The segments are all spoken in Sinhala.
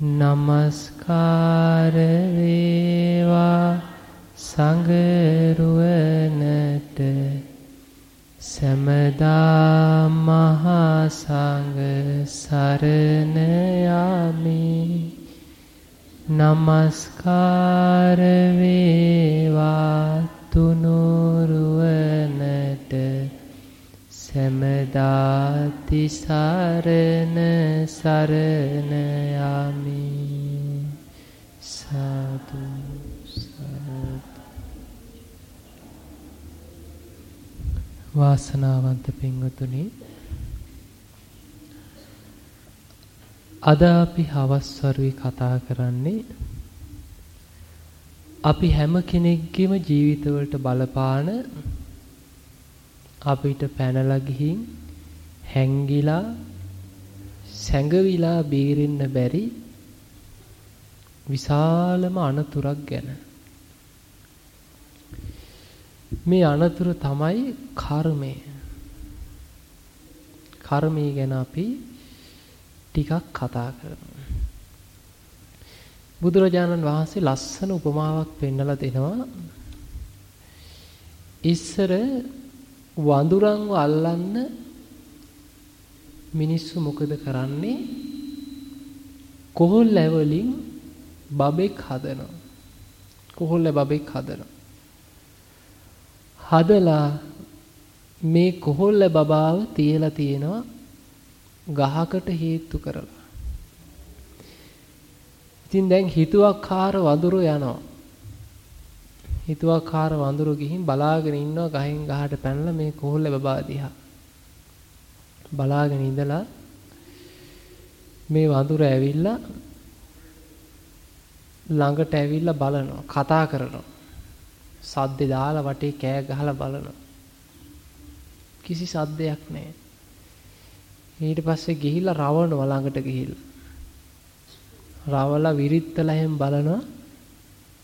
නමස්කාර වේවා සංගරුවනට සමදා මහා සංඝ සරණ යමි. නමස්කාර වේවා තුනුරුවනට සමදා තිසරණ සරණ යමි. සාදු. වාසනාවන්ත පින්වතුනි අද අපි හවස් වරුවේ කතා කරන්නේ අපි හැම කෙනෙක්ගේම ජීවිතවලට බලපාන අපිට පැනලා ගිහින් හැංගිලා සැඟවිලා බේරෙන්න බැරි විශාලම අනතුරක් ගැන මේ අනතුර තමයි කර්මය. කර්මය ගැන අපි ටිකක් කතා කරනවා. බුදුරජාණන් වහන්සේ ලස්සන උපමාවක් පෙන්නලා දෙනවා. ඉස්සර වඳුරන්ව අල්ලන්න මිනිස්සු මොකද කරන්නේ? කොහොල්ල වලින් බබෙක් හදනවා. කොහොල්ල බබෙක් හදනවා. හදලා මේ කොහොල්ල බබාව තියලා තියෙනවා ගහකට හේතු කරලා. ඉතින් දැන් හිතුවක්කාර වඳුරු යනවා. හිතුවක්කාර වඳුරු ගිහින් බලාගෙන ඉන්නවා ගහෙන් ගහට පැනලා මේ කොහොල්ල බබා දිහා. බලාගෙන ඉඳලා මේ වඳුර ඇවිල්ලා ළඟට ඇවිල්ලා බලනවා කතා කරනවා. සද්දේ දාලා වටේ කෑ ගහලා බලනවා. කිසි සද්දයක් නැහැ. ඊට පස්සේ ගිහිල්ලා රවණව ළඟට ගිහිල්ලා. රවලා විරිත්තලා එහෙම බලනවා.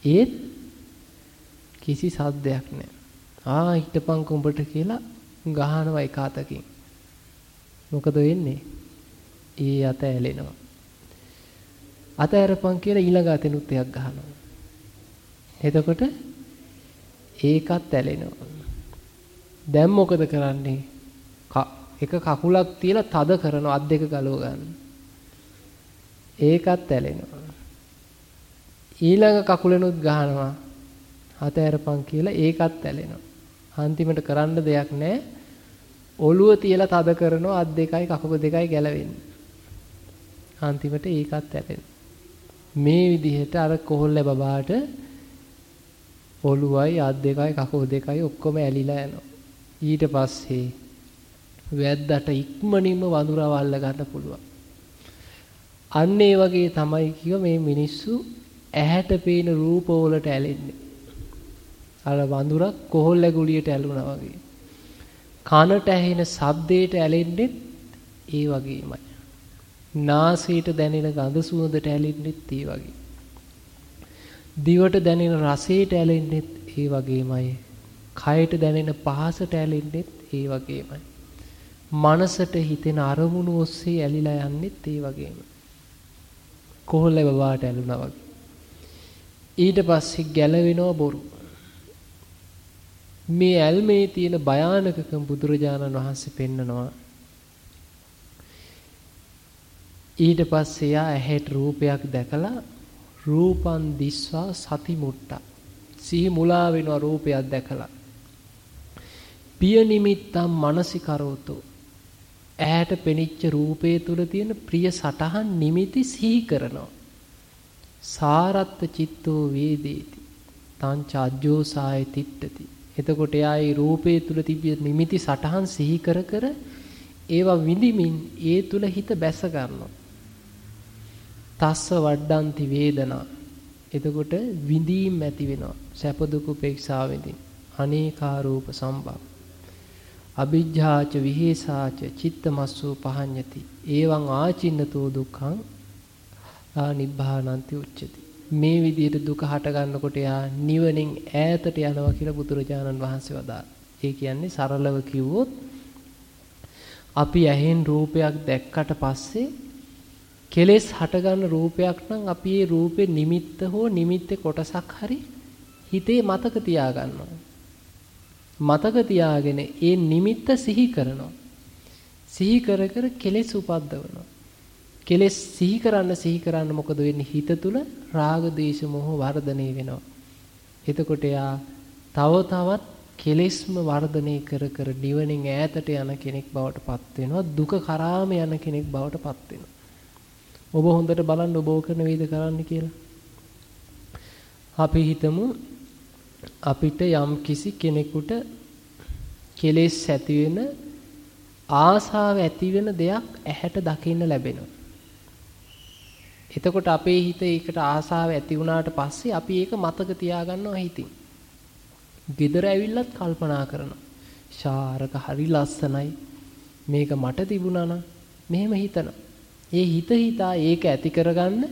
ඒත් කිසි සද්දයක් නැහැ. ආ හිටපන් කුඹට කියලා ගහනවා එක අතකින්. මොකද වෙන්නේ? ඒ අත ඇලෙනවා. අත ඇරපන් කියලා ඊළඟ අතෙනුත් එකක් ගහනවා. එතකොට ඒකත් ඇලෙනවා. දැන් මොකද කරන්නේ? එක කකුලක් තියලා තද කරනවා අත් දෙක ගලව ගන්න. ඒකත් ඇලෙනවා. ඊළඟ කකුලෙනුත් ගහනවා. හත ඇරපන් කියලා ඒකත් ඇලෙනවා. අන්තිමට කරන්න දෙයක් නැහැ. ඔළුව තියලා තද කරනවා අත් දෙකයි කකුල දෙකයි ගැලවෙන්නේ. අන්තිමට ඒකත් ඇලෙනවා. මේ විදිහට අර කොහොල්ල බබාට ඔළුවයි අත් දෙකයි කකුල් දෙකයි ඔක්කොම ඇලිලා යනවා. ඊට පස්සේ වැද්දට ඉක්මනින්ම වඳුරව අල්ල ගන්න පුළුවන්. අන්න ඒ වගේ තමයි කිව්ව මේ මිනිස්සු ඇහැට පේන රූප වලට ඇලෙන්නේ. අර වඳුරක් කොහොල්ල ගුලියට ඇලුනා වගේ. කනට ඇහෙන ශබ්දයට ඇලෙන්නේ ඒ වගේමයි. නාසයට දැනෙන ගඳ සුවඳට ඇලෙන්නෙත් ඒ වගේ. දිවට දැනෙන රසයට ඇලෙන්නෙත් ඒ වගේමයි. කයට දැනෙන පහසට ඇලෙන්නෙත් ඒ වගේමයි. මනසට හිතෙන අරමුණු ඔස්සේ ඇලිලා යන්නෙත් ඒ වගේම. කොහොල්ල බබාට ඇලුනා වගේ. ඊට පස්සේ ගැලවෙනව බොරු. මේ ඇල්මේ තියෙන භයානකකම බුදුරජාණන් වහන්සේ පෙන්නනවා. ඊට පස්සේ යා ඇහැට රූපයක් දැකලා රූපන් දිස්වා සති මුට්ටා. සිහි මුලා වෙනවා රූපයක් දැකලා. පිය නිමිත්තම් මනසිකරෝතෝ. ඇහැට පෙනිච්ච රූපේ තුල තියෙන ප්‍රිය සටහන් නිමිති සිහි කරනවා. සාරත්ත චිත්තෝ වේදේති. තං චාජ්ජෝසාය තිට්ඨති. එතකොට එයා ඒ රූපේ තුල තිබිය නිමිති සටහන් සිහි කර කර ඒවා විඳිමින් ඒ තුල හිත බැස ගන්නවා. තස්ස වඩ්ඩන්ති වේදනා. එතකොට විඳීම් ඇති වෙනවා. සැප දුක උපේක්ෂා විඳින්. අනේකා රූප සම්භව. අ비ජ්ජාච විහෙසාච චිත්තමස්සෝ පහඤ්ඤති. ඒවං ආචින්නතෝ දුක්ඛං ආනිබ්බානන්ති උච්චති. මේ විදිහට දුක හට ගන්නකොට යා නිවනින් ඈතට යනවා කියලා බුදුරජාණන් වහන්සේ වදාළා. ඒ කියන්නේ සරලව කිව්වොත් අපි ඇහෙන් රූපයක් දැක්කට පස්සේ කෙලෙස් හටගන්න රූපයක් නම් අපි ඒ රූපේ නිමිත්ත හෝ නිමිත්තේ කොටසක් හරි හිතේ මතක තියාගන්නවා. මතක තියාගෙන ඒ නිමිත්ත සිහි කරනවා. සිහි කර කර කෙලෙස් උපද්දවනවා. කෙලෙස් සිහි කරන්න සිහි කරන්න මොකද වෙන්නේ හිත තුල රාග දේශ මොහ වර්ධනය වෙනවා. එතකොට යා තව තවත් කෙලෙස්ම වර්ධනය කර කර නිවනින් ඈතට යන කෙනෙක් බවට පත් වෙනවා දුක කරාම යන කෙනෙක් බවට පත් වෙනවා. ඔබ හොඳට බලන්න ඔබ කරන වේද කරන්න කියලා. අපි හිතමු අපිට යම් කිසි කෙනෙකුට කෙලෙස් ඇති වෙන ආසාව ඇති වෙන දෙයක් ඇහැට දකින්න ලැබෙනවා. එතකොට අපේ හිත ඒකට ආසාව ඇති වුණාට පස්සේ අපි ඒක මතක තියාගන්නවා හිතින්. gedara ඇවිල්ලත් කල්පනා කරනවා. ශාරක හරි ලස්සනයි. මේක මට තිබුණා නම් මෙහෙම හිතනවා. ඒ හිත හිතා ඒක ඇති කරගන්න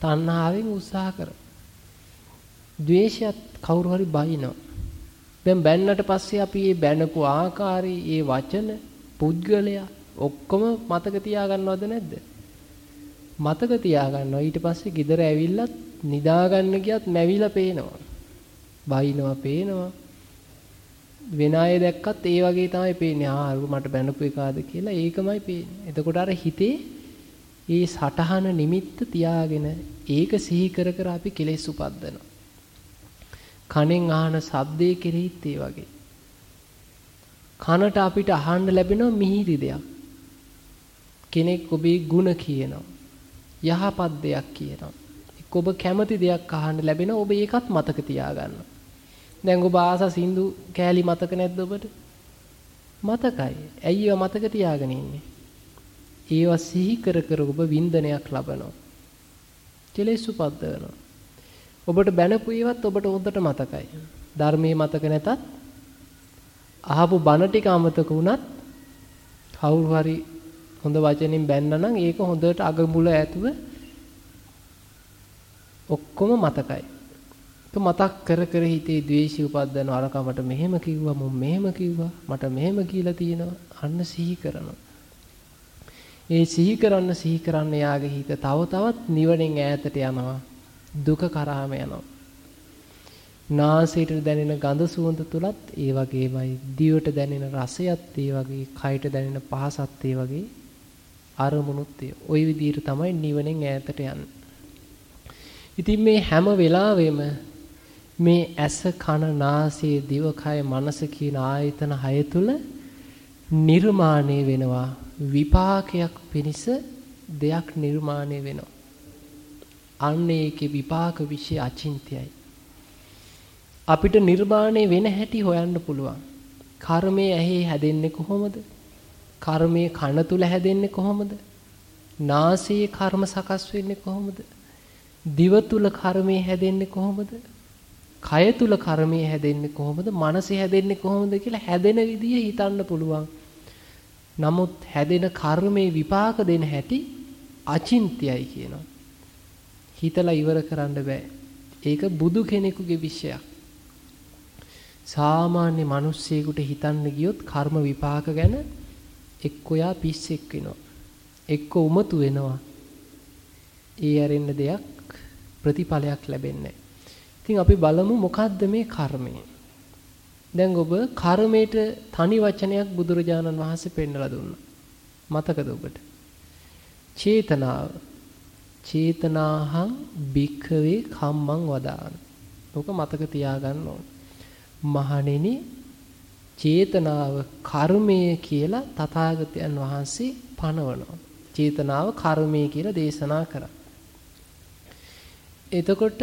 තණ්හාවෙන් උත්සාහ කරනවා. ද්වේෂයත් කවුරු හරි බයිනවා. දැන් බැන්නට පස්සේ අපි මේ බැනපු ආකාරي, මේ වචන, පුද්ගලයා ඔක්කොම මතක තියාගන්නවද නැද්ද? මතක තියාගන්නවා. ඊට පස්සේ ගෙදර ඇවිල්ලත් නිදාගන්න ගියත් මැවිලා පේනවා. බයිනවා පේනවා. වෙන අය දැක්කත් ඒ වගේ තමයි පේන්නේ. ආ මට බැනපු එකාද කියලා ඒකමයි පේන්නේ. එතකොට අර හිතේ ඒ සටහන නිමිත්ත තියාගෙන ඒක සිහි කර කර අපි කෙලෙස් උපද්දනවා. කනෙන් අහන ශබ්දයේ කෙරෙහිත් ඒ වගේ. කනට අපිට අහන්න ලැබෙන මිහිරි දෙයක්. කෙනෙක් ඔබේ ಗುಣ කියනවා. යහපත් දෙයක් කියනවා. එක්ක ඔබ කැමති දෙයක් අහන්න ලැබෙන ඔබ ඒකත් මතක තියාගන්න. දැන් ඔබ ආස සින්දු කෑලි මතක නැද්ද ඔබට? මතකයි. ඇයි ඒවා මතක තියාගෙන ඉන්නේ? ඒවා සිහි කර කර ඔබ වින්දනයක් ලබනවා. කෙලෙස් උපද්දවනවා. ඔබට බැනපු ඒවත් ඔබට හොඳට මතකයි. ධර්මයේ මතක නැතත් අහපු බණ ටික අමතක වුණත් කවුරු හරි හොඳ වචනින් බැන්නනම් ඒක හොඳට අග මුල ඇතුව ඔක්කොම මතකයි. ඒක මතක් කර කර හිතේ ද්වේෂය උපද්දන අරකමට මෙහෙම කිව්වා මම මෙහෙම කිව්වා මට මෙහෙම කියලා තියෙනවා අන්න සිහි කරනවා. ඒ සිහි කරන්න සිහි කරන්න යාගේ හිත තව තවත් නිවනෙන් ඈතට යනවා. දුක කරාම යනවා. නාසයට දැනෙන ගඳ සුවඳ තුලත් ඒ වගේමයි දිවට දැනෙන රසයත් ඒ වගේ කයට දැනෙන පහසත් ඒ වගේ අරමුණුත් ඒ. ওই විදිහට තමයි නිවනෙන් ඈතට යන්නේ. ඉතින් මේ හැම වෙලාවෙම මේ ඇස කන නාසය දිවකය මනස කියන ආයතන හය තුල නිර්මාණය වෙනවා විපාකයක් පිණිස දෙයක් නිර්මාණය වෙනවා. අන්න ඒකේ විපාක વિશે අචින්ත්‍යයි. අපිට නිර්මාණය වෙන හැටි හොයන්න පුළුවන්. කර්මය ඇහි හැදෙන්නේ කොහොමද? කර්මයේ කන තුල හැදෙන්නේ කොහොමද? නාසයේ කර්ම සකස් වෙන්නේ කොහොමද? දිව තුල කර්මයේ හැදෙන්නේ කොහොමද? කය තුල කර්මයේ හැදෙන්නේ කොහොමද? මනසේ හැදෙන්නේ කොහොමද කියලා හැදෙන විදිය හිතන්න පුළුවන්. නමුත් හැදෙන කර්මයේ විපාක දෙන හැටි අචින්ත්‍යයි කියනවා. හිතලා ඉවර කරන්න බෑ. ඒක බුදු කෙනෙකුගේ විෂයක්. සාමාන්‍ය මිනිස්සෙකුට හිතන්න ගියොත් කර්ම විපාක ගැන එක්ක යා පිස්සෙක් වෙනවා. එක්ක උමතු වෙනවා. ඒ ඇරෙන්න දෙයක් ප්‍රතිඵලයක් ලැබෙන්නේ ඉතින් අපි බලමු මොකද්ද මේ කර්මය. දැන් ඔබ කර්මයට තනි වචනයක් බුදුරජාණන් වහන්සේ පෙන්නලා දුන්නා. මතකද ඔබට? චේතනාව. චේතනාහං භික්ඛවේ කම්මං වදාන. ඔක මතක තියාගන්න ඕන. මහණෙනි චේතනාව කර්මය කියලා තථාගතයන් වහන්සේ පනවනවා. චේතනාව කර්මය කියලා දේශනා කරා. එතකොට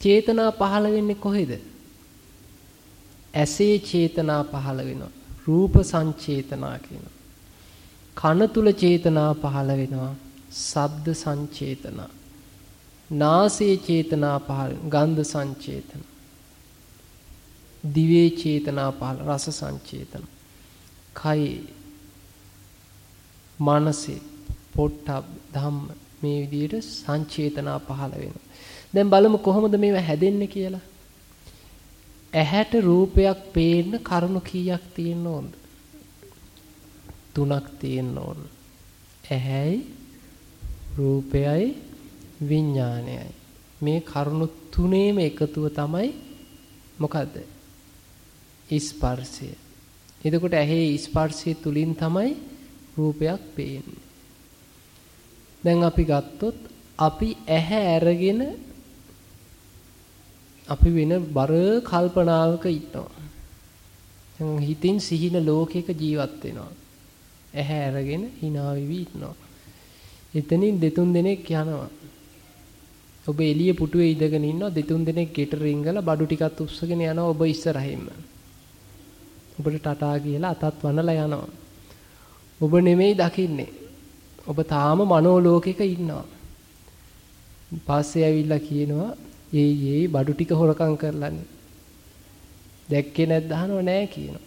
චේතනා පහළ වෙන්නේ කොහෙද? ඇසේ චේතනා පහළ වෙනවා. රූප සංචේතනා කියනවා. කන තුල චේතනා පහළ වෙනවා. ශබ්ද සංචේතන. නාසයේ චේතනා පහළ ගන්ධ සංචේතන. දිවේ චේතනා පහළ රස සංචේතන. කයි මනසේ පොට්ටබ් ධම්ම මේ විදිහට සංචේතනා පහළ වෙනවා. දැන් බලමු කොහොමද මේවා හැදෙන්නේ කියලා. ඇහැට රූපයක් පේන්න කරුණු කීයක් තියෙන්න ඕනද? තුනක් තියෙන්න ඕන. ඇහැයි රූපයයි විඥානයයි. මේ කරුණු තුනේම එකතුව තමයි මොකද්ද? ස්පර්ශය. එතකොට ඇහි ස්පර්ශය තුලින් තමයි රූපයක් පේන්නේ. දැන් අපි ගත්තොත් අපි ඇහැ අරගෙන අපි වෙන බර කල්පනාවක ඉන්නවා. දැන් හිතින් සිහින ලෝකයක ජීවත් වෙනවා. ඇහැ අරගෙන hina වෙවි ඉන්නවා. එතනින් දෙතුන් දෙනෙක් යනවා. ඔබ එළිය පුටුවේ ඉඳගෙන ඉන්නවා දෙතුන් දෙනෙක් ගෙට රිංගලා බඩු ටිකක් උස්සගෙන යනවා ඔබ ඉස්සරහින්ම. ඔබට ටටා කියලා අතත් වනලා යනවා. ඔබ නෙමෙයි දකින්නේ. ඔබ තාම මනෝලෝකෙක ඉන්නවා. පස්සේ ඇවිල්ලා කියනවා "ඒ ඒ බඩු ටික හොරකම් කරලානේ." දැක්කේ නැද්ද අහනවා නෑ කියනවා.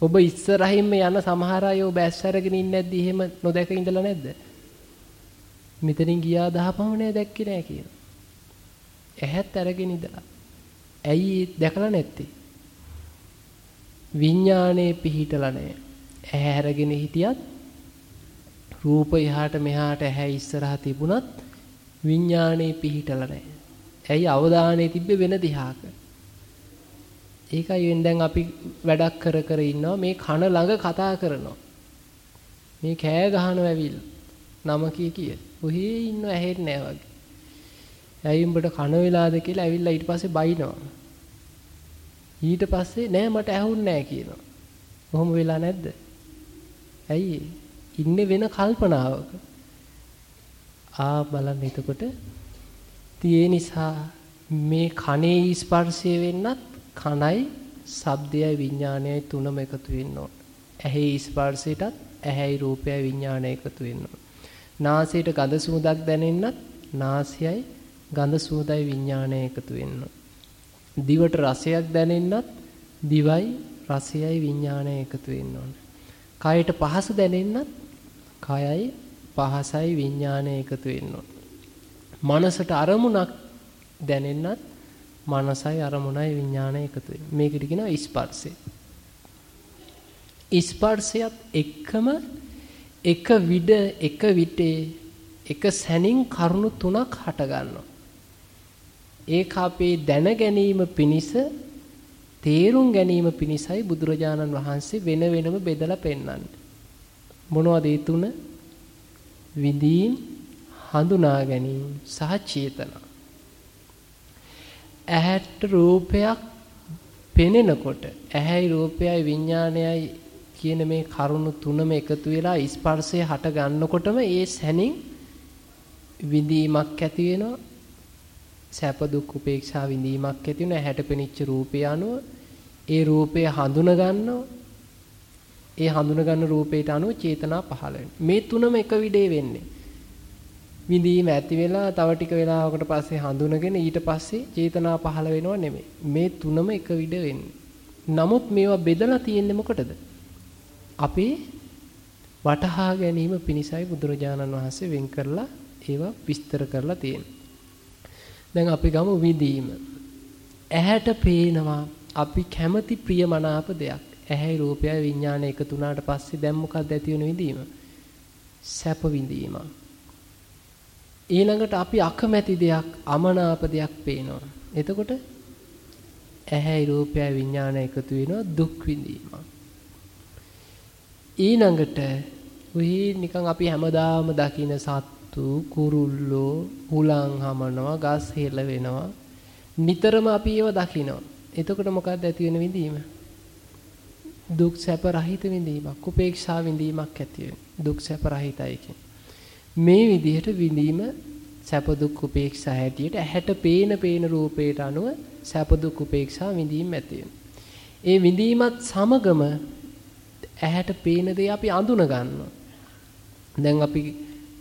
ඔබ ඉස්සරහින්ම යන සමහර අය ඔබ ඇස් අරගෙන ඉන්නේ නැද්දි එහෙම නොදැක ඉඳලා නැද්ද? මෙතනින් ගියා දහපම නෑ දැක්කේ නෑ කියනවා. ඇහත් අරගෙන ඉඳලා. ඇයි දැකලා නැත්තේ? විඥානේ පිහිටලා නැහැ. ඇහැ අරගෙන හිටියත් රූප එහාට මෙහාට ඇහැ ඉස්සරහා තිබුණත් විඥානේ පිහිටලා නැහැ. ඇයි අවධානය තිබ්බේ වෙන දිහාක? ඒකයි දැන් අපි වැඩක් කර කර ඉන්නවා මේ කන ළඟ කතා කරනවා. මේ කෑ ගහනවා ඇවිල්ලා. නම කිය කිය. ඔහේ ඉන්නව ඇහෙන්නේ නැහැ වගේ. ඇයි උඹට කන වෙලාද කියලා ඇවිල්ලා ඊට පස්සේ බයිනවා. ඊට පස්සේ නෑ මට ඇහුන්නේ නෑ කියනවා. කොහොම වෙලා නැද්ද? ඇයි ඉන්නේ වෙන කල්පනාවක. ආ බලන්න එතකොට තියේ නිසා මේ කනේ ස්පර්ශය වෙන්නත් කනයි ශබ්දයයි විඥානයයි තුනම එකතු වෙන්න ඕන. ඇහි ස්පර්ශයටත් ඇහැයි රූපයයි විඥානය එකතු වෙන්න ඕන. නාසයට ගඳ සුවඳක් දැනෙන්නත් නාසයයි ගඳ සුවඳයි විඥානය එකතු වෙන්න ඕන. දිවට රසයක් දැනෙන්නත් දිවයි රසයයි විඥානය එකතු වෙන්න ඕන. කයට පහස දැනෙන්නත් කයයි පහසයි විඥානය එකතු වෙන්න ඕන. මනසට අරමුණක් දැනෙන්නත් මනසයි අරමුණයි විඥානය එකතු වෙන්නේ. මේකට කියනවා ස්පර්ශය. ස්පර්ශයත් එක්කම එක විඩ එක විටේ එක සැනින් කරුණු තුනක් හට ගන්නවා. ඒක අපේ දැන ගැනීම පිණිස තේරුම් ගැනීම පිණිසයි බුදුරජාණන් වහන්සේ වෙන වෙනම බෙදලා පෙන්වන්නේ. මොනවද ඒ තුන? විදීම්, හඳුනා ගැනීම සහ චේතනා. ඇහැට රූපයක් පෙනෙනකොට ඇහැයි රූපයයි විඥානයයි කියන මේ කරුණු තුනම එකතු වෙලා ස්පර්ශය හට ගන්නකොටම ඒ සැනින් විඳීමක් ඇති වෙනවා සැප දුක් උපේක්ෂා විඳීමක් ඇති වෙන ඇහැට පෙනිච්ච රූපය අනුව ඒ රූපය හඳුන ගන්නවා. ඒ හඳුන ගන්න රූපයට අනුව චේතනා පහළ මේ තුනම එක විඩේ වෙන්නේ. විඳීම ඇති වෙලා තව ටික වෙලාවකට පස්සේ හඳුනගෙන ඊට පස්සේ චේතනා පහළ වෙනව නෙමෙයි. මේ තුනම එක විඩ වෙන්නේ. නමුත් මේවා බෙදලා තියෙන්නේ මොකටද? අපේ වටහා ගැනීම පිණිසයි බුදුරජාණන් වහන්සේ වෙන් කරලා ඒවා විස්තර කරලා තියෙන්නේ. දැන් අපි ගමු විඳීම. ඇහැට පේනවා අපි කැමති ප්‍රියමනාප දෙයක්. ඇහැයි රූපයයි විඥානය එකතු වුණාට පස්සේ දැන් මොකක්ද ඇති වෙන විඳීම? සැප විඳීම. ඊළඟට අපි අකමැති දෙයක්, අමනාප දෙයක් පේනවා. එතකොට ඇහැයි රූපයයි විඥානය එකතු වෙනවා දුක් විඳීම. ඊළඟට උහි නිකන් අපි හැමදාම දකින සත් සත්තු කුරුල්ලෝ හුලං හමනවා ගස් හෙල වෙනවා. නිතරම අපි ඒව දකිනවා. එතකොට මොකක්ද ඇති වෙන විඳීම? දුක් සැප රහිත විඳීමක් උපේක්ෂා විඳීමක් ඇති වෙන. දුක් සැප රහිතයි මේ විදිහට විඳීම සැප දුක් උපේක්ෂා හැටියට ඇහැට පේන පේන රූපයට අනුව සැප දුක් උපේක්ෂා විඳීම් ඇති ඒ විඳීමත් සමගම ඇහැට පේන දේ අපි අඳුන ගන්නවා දැන් අපි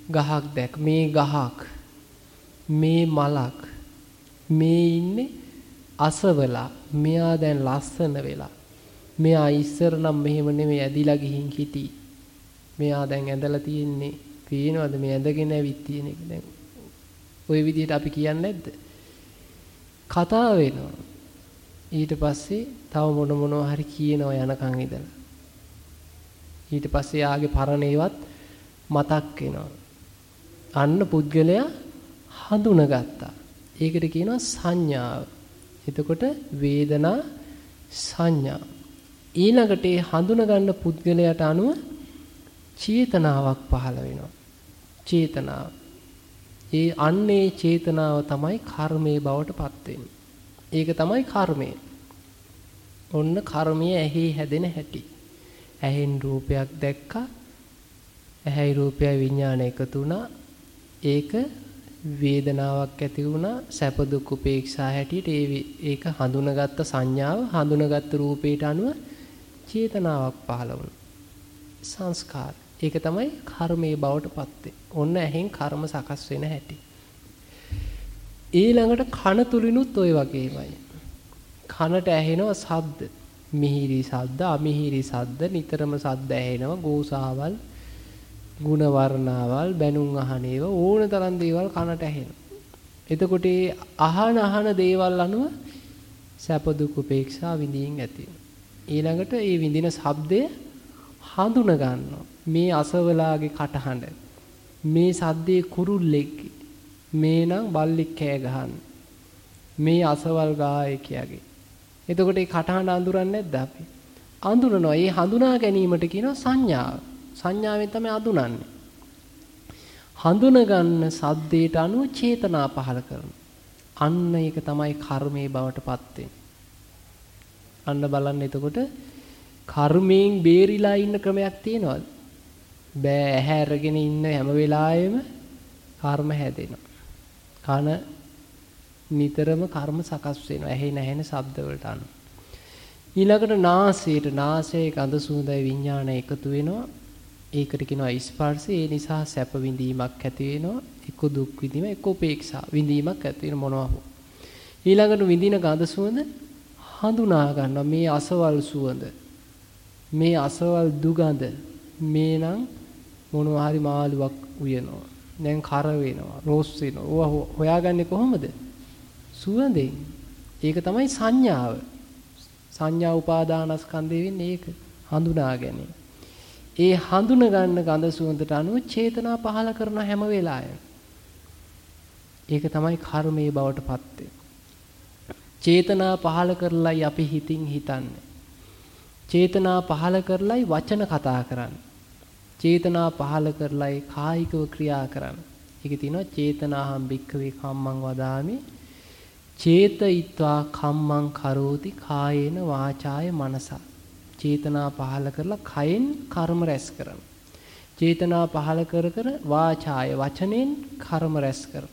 ගහක් දැක්. මේ ගහක් මේ මලක් මේ ඉන්නේ අසවලා මෙයා දැන් ලස්සන වෙලා. මෙයා ඉස්සර නම් මෙහෙම නෙමෙයි ඇදිලා ගිහින් හිටි මෙයා දැන් ඇඳලා තියෙන්නේ පේනවද? මේ ඇඳගෙන ඇවිත් තියෙන එක දැන්. ওই විදිහට අපි කියන්නේ නැද්ද? කතා වෙනවා. ඊට පස්සේ තව මොන මොනවා හරි කියනවා යනකන් ඉඳලා. ඊට පස්සේ යාගේ පරණේවත් මතක් වෙනවා. අන්න පුද්ගලයා හඳුනගත්තා ඒකට කියනවා සංඥාව එතකොට වේදනා සංඥා ඊළඟට ඒ හඳුනගන්න පුද්ගලයාට අනුව චේතනාවක් පහළ වෙනවා චේතනාව ඒ අන්නේ චේතනාව තමයි කර්මයේ බවට පත් වෙන්නේ ඒක තමයි කර්මය. ඔන්න කර්මය ඇහි හැදෙන හැටි. ඇහෙන් රූපයක් දැක්කා. ඇහැයි රූපයයි විඥාන එකතු වුණා. ඒක වේදනාවක් ඇති වුණා. සැප දුක් උපේක්ෂා හැටියට ඒක හඳුනගත්ත සංඥාව හඳුනගත්ත රූපයට අනුව චේතනාවක් පහළ වුණා. සංස්කාර. ඒක තමයි කර්මයේ බවට පත් ඔන්න ඇහෙන් කර්ම සකස් වෙන හැටි. ඊළඟට කන තුලිනුත් ওই වගේමයි. කනට ඇහෙනවා ශබ්ද. මිහිරි ශබ්ද, අමිහිරි ශබ්ද, නිතරම ශබ්ද ඇහෙනවා. ගෝසාවල්, ಗುಣ වර්ණාවල්, බැනුම් අහන ඒවා ඕන තරම් දේවල් කනට ඇහෙනවා. එතකොට අහන අහන දේවල් අනුව සැප දුක් උපේක්ෂා විඳින් ඇති ඊළඟට ඒ විඳින ශබ්දය හඳුන ගන්නවා. මේ අසවලාගේ කටහඬ. මේ සද්දේ කුරුල්ලෙක්ගේ මේ නම් බල්ලෙක් කෑ ගහන්නේ. මේ අසවල් ගායකයාගේ. එතකොට ඒ කටහඬ අඳුරන්නේ නැද්ද අපි? අඳුරනවා. ඒ හඳුනා ගැනීමට කියනවා සංඥාව. සංඥාවෙන් තමයි අඳුනන්නේ. හඳුන ගන්න සද්දේට අනුව චේතනා පහල කරනවා. අන්න ඒක තමයි කර්මයේ බවට පත් අන්න බලන්න එතකොට කර්මයෙන් බේරිලා ඉන්න ක්‍රමයක් තියෙනවද? බෑ ඇහැ අරගෙන ඉන්න හැම වෙලාවෙම කර්ම හැදෙනවා. කන නිතරම කර්ම සකස් වෙනවා. ඇහි නැහෙන ශබ්ද වලට අනුව. ඊළඟට නාසයට නාසයේ ගඳ සුවඳයි විඥාන එකතු වෙනවා. ඒකට කියනවා ස්පර්ශය. ඒ නිසා සැප විඳීමක් ඇති වෙනවා. එක්ක දුක් විඳීම, එක්ක උපේක්ෂා විඳීමක් ඇති වෙන මොනවා හෝ. ඊළඟට විඳින ගඳ සුවඳ හඳුනා ගන්නවා. මේ අසවල් සුවඳ. මේ අසවල් දුගඳ. මේ නම් මොනවා හරි මාළුවක් උයනවා. දැන් කර වෙනවා, රෝස් වෙනවා. ඕවා හොයාගන්නේ කොහොමද? සුවඳෙන්. ඒක තමයි සංඥාව. සංඥා උපාදානස්කන්ධය වෙන්නේ ඒක. හඳුනා ගැනීම. ඒ හඳුන ගන්න ගඳ සුවඳට අනුව චේතනා පහල කරන හැම වෙලාවෙම. ඒක තමයි කර්මයේ බවට පත් චේතනා පහල කරලයි අපි හිතින් හිතන්නේ. චේතනා පහල කරලයි වචන කතා කරන්නේ. චේතනා පහල කරලයි කායිකව ක්‍රියා කරන්න. ඒකේ තියෙනවා චේතනාහම් භික්ඛවේ කම්මං වදාමි. චේතයිත්වා කම්මං කරෝති කායේන වාචාය මනසා. චේතනා පහල කරලා කයෙන් කර්ම රැස් කරන. චේතනා පහල කර කර වාචාය වචනෙන් කර්ම රැස් කරන.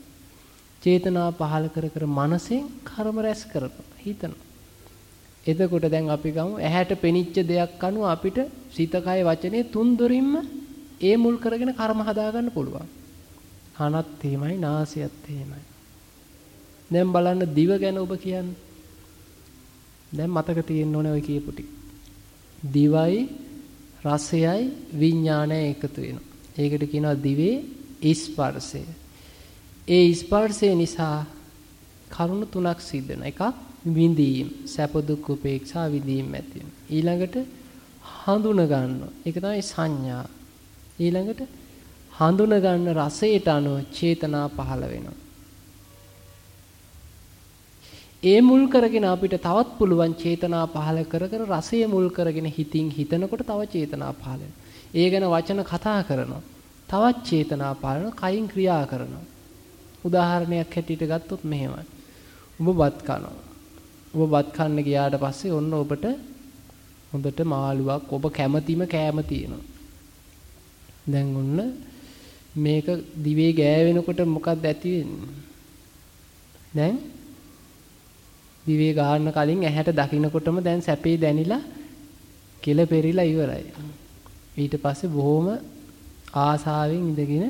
චේතනා පහල කර කර මනසෙන් කර්ම රැස් කරනවා. හිතනවා. එතකොට දැන් අපි ගමු ඇහැට පෙනිච්ච දෙයක් අනුව අපිට සිත කය වචනේ තුන් දොරින්ම ඒ මුල් කරගෙන කර්ම හදාගන්න පුළුවන්. කනත් එහෙමයි නාසයත් එහෙමයි. දැන් බලන්න දිව ගැන ඔබ කියන්නේ. දැන් මතක තියෙන්න ඕනේ ඔය කියපු ටික. දිවයි රසයයි විඥානයයි එකතු වෙනවා. ඒකට කියනවා දිවේ ස්පර්ශය. ඒ ස්පර්ශය නිසා කරුණු තුනක් සිද්ධ වෙනවා. එකක් විඳීම් සැප දුක් උපේක්ෂා විඳීම් ඇති ඊළඟට හඳුන ගන්නවා ඒක තමයි සංඥා ඊළඟට හඳුන ගන්න රසයට අනුව චේතනා පහළ වෙනවා ඒ මුල් කරගෙන අපිට තවත් පුළුවන් චේතනා පහළ කර කර රසය මුල් කරගෙන හිතින් හිතනකොට තව චේතනා පහළ ඒ ගැන වචන කතා කරනවා. තවත් චේතනා පහළ කයින් ක්‍රියා කරනවා. උදාහරණයක් හැටියට ගත්තොත් මෙහෙමයි. ඔබ බත් කනවා. ඔබ බත් කන්න ගියාට පස්සේ ඔන්න ඔබට හොඳට මාළුවක් ඔබ කැමතිම කෑම තියෙනවා. දැන් ඔන්න මේක දිවේ ගෑවෙනකොට මොකක්ද ඇති වෙන්නේ? දැන් දිවේ ගන්න කලින් ඇහැට දකින්නකොටම දැන් සැපේ දැනිලා කෙල පෙරිලා ඉවරයි. ඊට පස්සේ බොහොම ආසාවෙන් ඉඳගෙන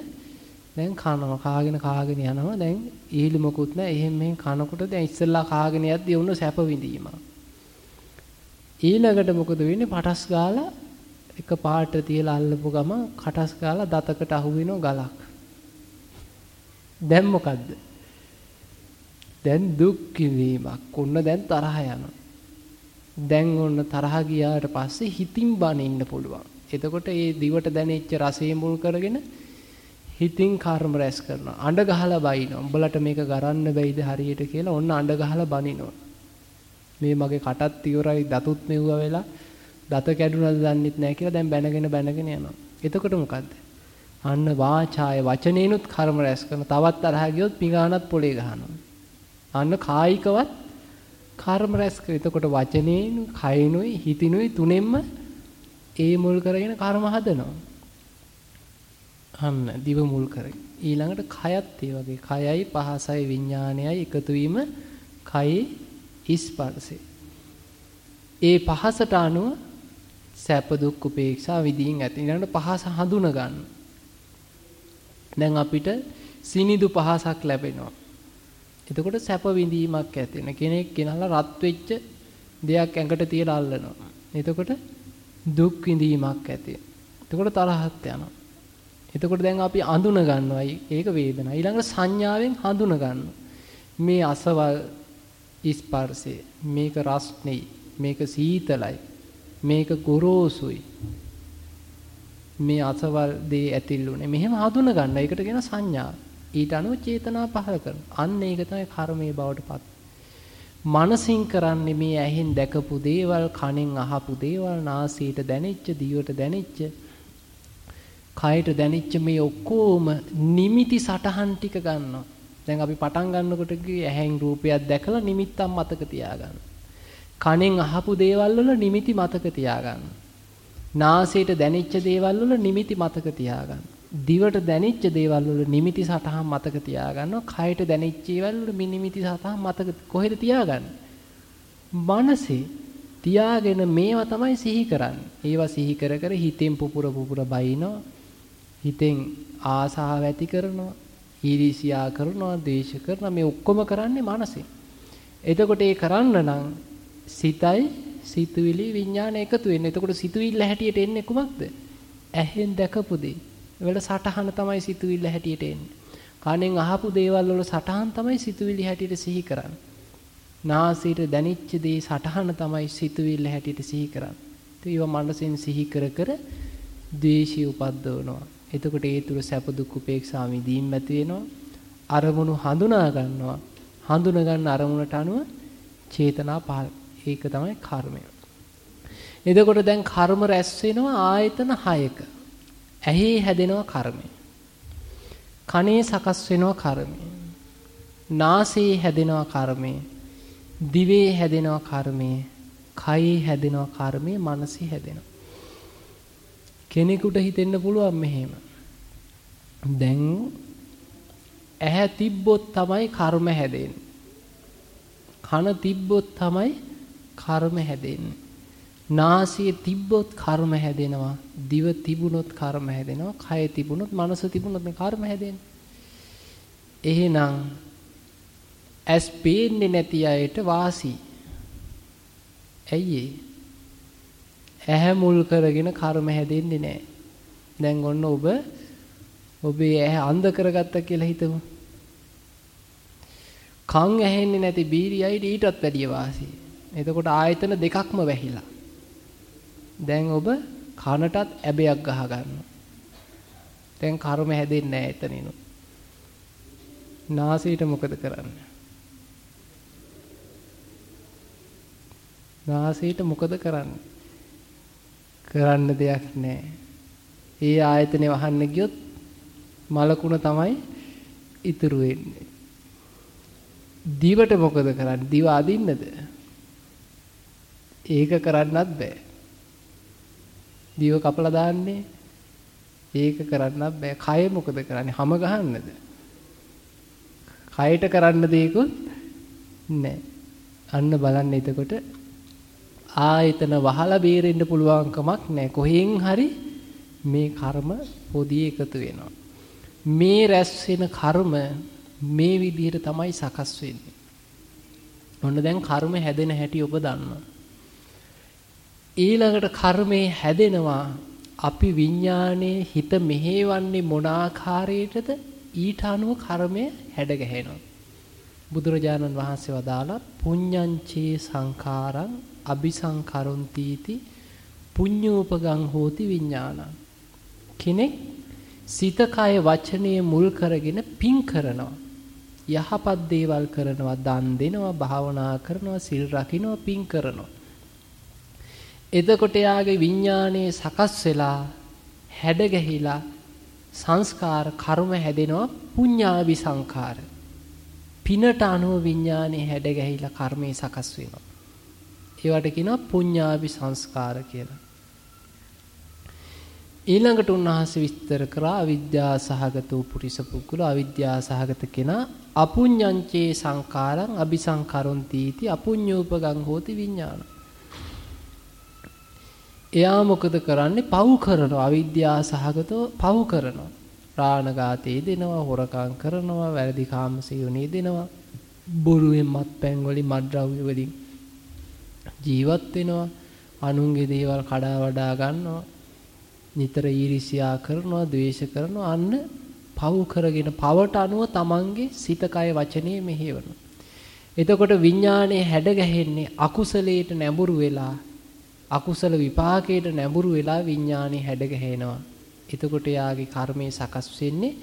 දැන් කනවා කාගෙන කාගෙන යනවා. දැන් ඊළි මොකුත් නැහැ. එහෙම මෙහෙන් කනකොට දැන් ඉස්සෙල්ලා කාගෙන යද්දී උණු සැප විඳීම. ඊළඟට මොකද වෙන්නේ? පටස් ගාලා එක පාට තියලා අල්ලපු ගම කටස් ගාලා දතකට අහු වෙනව ගලක්. දැන් මොකද්ද? දැන් දුක් විඳීමක්. ඔන්න දැන් තරහ යනවා. දැන් ඔන්න තරහ ගියාට පස්සේ හිතින් බනින්න පුළුවන්. එතකොට ඒ දිවට දැනෙච්ච රසය මුල් කරගෙන හිතින් කර්ම රැස් කරනවා. අඬ ගහලා බයිනවා. උඹලට මේක ගරන්න බැයිද හරියට කියලා ඔන්න අඬ ගහලා බනිනවා. මේ මගේ කටත් ඉවරයි දතුත් මෙව්වා වෙලා දත කැඩුනද දන්නෙත් නැහැ කියලා දැන් බැනගෙන බැනගෙන යනවා. එතකොට මොකද්ද? අන්න වාචාය වචනේනුත් කර්ම රැස් කරන තවත් තරහ ගියොත් පිඟානත් පොලේ ගහනවා. අන්න කායිකවත් කර්ම රැස් කර. එතකොට වචනේනු, කයිනුයි, හිතිනුයි තුනෙන්ම ඒ මුල් කරගෙන කර්ම හදනවා. අන්න දිව මුල් කරගෙන. ඊළඟට කයත් ඒ වගේ. කයයි පහසයි විඥානයයි එකතු වීම කයේ ස්පර්ශය. ඒ පහසට අනුව සැප දුක් උපේක්ෂා විදීන් ඇති. ඊළඟට පහස හඳුන ගන්න. දැන් අපිට සිනිදු පහසක් ලැබෙනවා. එතකොට සැප විඳීමක් ඇති වෙන කෙනෙක් කෙනලා රත් වෙච්ච දෙයක් ඇඟට තියලා අල්ලනවා. එතකොට දුක් විඳීමක් ඇති. එතකොට තරහත් යනවා. එතකොට දැන් අපි අඳුන ගන්නවයි ඒක වේදනාව. ඊළඟට සංඥාවෙන් හඳුන ගන්නවා. මේ අසවල් ස්පර්ශය මේක රස්නේ මේක සීතලයි මේක ගොරෝසුයි මේ අසවල් දේ ඇතිල්ුනේ මෙහෙම හඳුන ගන්න. ඒකට කියන සංඥා. ඊට අනුව චේතනා පහල කරනවා. අන්න ඒක තමයි කර්මයේ බවට පත්. මනසින් කරන්නේ මේ ඇහෙන් දැකපු දේවල්, කනෙන් අහපු දේවල්, නාසයට දැනෙච්ච, දිවට දැනෙච්ච, කයට දැනෙච්ච මේ ඔක්කොම නිමිති සටහන් ටික ගන්නවා. දැන් අපි පටන් ගන්නකොට කිව්වේ ඇහෙන් රූපයක් දැකලා නිමිත්තක් මතක තියාගන්න. කනෙන් අහපු දේවල් වල නිමිති මතක තියාගන්න. නාසයට දැනෙච්ච දේවල් වල නිමිති මතක තියාගන්න. දිවට දැනෙච්ච දේවල් වල නිමිති සටහන් මතක තියාගන්නවා. කයට දැනෙච්ච ඒවල් වල නිමිති සටහන් මතක කොහෙද තියාගන්නේ? මනසේ තියාගෙන මේවා තමයි සිහි කරන්නේ. ඒවා සිහි කර කර හිතෙන් පුපුර පුපුර බයිනවා. හිතෙන් ආසාව ඇති කරනවා. ඊර්ෂියා කරනවා, ද්වේෂ කරනවා. මේ ඔක්කොම කරන්නේ මනසෙන්. එතකොට ඒ කරන්න නම් සිතයි සිතුවිලි විඥාන එකතු වෙන්නේ. එතකොට සිතුවිල්ල හැටියට එන්නේ කුමක්ද? ඇහෙන් දැකපු දේ. වල සටහන තමයි සිතුවිල්ල හැටියට එන්නේ. කනෙන් අහපු දේවල් වල සටහන් තමයි සිතුවිලි හැටියට සිහි කරන්නේ. නාසයට දැනෙච්ච දේ සටහන තමයි සිතුවිල්ල හැටියට සිහි කරන්නේ. ඒව මනසෙන් සිහි කර කර ද්වේෂය උපද්දවනවා. එතකොට ඒ තුර සැප දුක් උපේක්ෂා විදීම් ඇති වෙනවා. අරමුණු හඳුනා ගන්නවා. හඳුන ගන්න අරමුණට අනුව චේතනා පහළ. ඒක තමයි කර්මය. එතකොට දැන් කර්ම රැස් වෙනවා ආයතන 6ක. ඇහි හැදෙනවා කර්මය. කනේ සකස් වෙනවා කර්මය. නාසයේ හැදෙනවා කර්මය. දිවේ හැදෙනවා කර්මය. කයේ හැදෙනවා කර්මය. මනසේ හැදෙනවා. කෙනෙකුට හිතෙන්න පුළුවන් මෙහෙම. දැන් ඇහැ තිබ්බොත් තමයි කර්ම හැදෙන්නේ. කන තිබ්බොත් තමයි කර්ම හැදෙන්නේ. නාසය තිබ්බොත් කර්ම හැදෙනවා. දිව තිබුණොත් කර්ම හැදෙනවා. කය තිබුණොත් මනස තිබුණොත් මේ කර්ම හැදෙන්නේ. එහෙනම් ඇස් පේන්නේ නැති අයට වාසි. ඇයි ඇහැ මුල් කරගෙන කර්ම හැදෙන්නේ නැහැ. දැන් ඔන්න ඔබ ඔබේ ඇහැ අන්ධ කරගත්ත කියලා හිතමු. කන් ඇහෙන්නේ නැති බීරියයිට ඊටත් වැඩිය වාසි. එතකොට ආයතන දෙකක්ම වැහිලා. දැන් ඔබ කනටත් ඇබයක් ගහ ගන්නවා. දැන් කර්ම හැදෙන්නේ නැහැ එතනිනු. නාසයට මොකද කරන්නේ? නාසයට මොකද කරන්නේ? කරන්න දෙයක් නැහැ. ඒ ආයතනේ වහන්න ගියොත් මලකුණ තමයි ඉතුරු වෙන්නේ. දිවට මොකද කරන්නේ? දිව අදින්නද? ඒක කරන්නත් බෑ. දිව කපලා දාන්නේ. ඒක කරන්නත් බෑ. කය මොකද කරන්නේ? හැම ගහන්නද? කයට කරන්න දෙයක්වත් නැහැ. අන්න බලන්න එතකොට ආයතන වහලා බේරෙන්න පුළුවන් කමක් නැහැ. කොහෙන් හරි මේ කර්ම පොදිය එකතු වෙනවා. මේ රැස් වෙන කර්ම මේ විදිහට තමයි සකස් වෙන්නේ. ඔන්න දැන් කර්ම හැදෙන හැටි ඔබ දන්නවා. ඊළඟට කර්මේ හැදෙනවා. අපි විඥානයේ හිත මෙහෙවන්නේ මොන ආකාරයකටද ඊට අනුව කර්මය හැඩගැහෙනවා. බුදුරජාණන් වහන්සේ වදාලා පුඤ්ඤංචේ සංඛාරං අபிසංකරොන්තිති පුඤ්ඤෝපගං හෝති විඥානං. කෙනෙක් සිත කය වචනය මුල් කරගෙන පින් කරනවා. යහපත් දේවල් කරනවා දන් දෙනවා භාවනා කරනවා සිල් රකින්නවා පින් කරනවා. එතකොට යාගේ විඥානයේ සකස් වෙලා හැඩ ගැහිලා සංස්කාර කර්ම හැදෙනවා පුඤ්ඤාවි සංඛාර. පිනට අනුව විඥානයේ හැඩ ගැහිලා කර්මයේ සකස් වෙනවා. ඒවට කියනවා පුඤ්ඤාවි සංස්කාර කියලා. ඊළඟට උන්වහන්සේ විස්තර කරා අවිද්‍යා සහගත වූ පුරිස පුද්ගල අවිද්‍යා සහගත කෙනා අපුඤ්ඤංචේ සංඛාරං අபிසංකරොන්ති इति අපුඤ්ඤූපගං හෝති විඥානං එයා මොකද කරන්නේ? පව් කරනවා අවිද්‍යා සහගතව පව් කරනවා. ප්‍රාණඝාතේ දෙනවා, හොරකම් කරනවා, වැරදි කාමසේවණේ දෙනවා. බොරුවෙන් මත්පැන් වලින් මත්ද්‍රව්‍ය වලින් ජීවත් වෙනවා. අනුන්ගේ දේවල් කඩා වඩා ගන්නවා. නිතර ඊර්ෂ්‍යා කරනවා, ද්වේෂ කරනවා අන්න පව් කරගෙන පවට අනුව තමන්ගේ සිත කය වචනේ මෙහෙවනවා. එතකොට විඥානයේ හැඩ ගැහෙන්නේ අකුසලයට නැඹුරු වෙලා අකුසල විපාකයට නැඹුරු වෙලා විඥානේ හැඩ ගැහෙනවා. එතකොට යාගේ කර්මයේ සකස් වෙන්නේ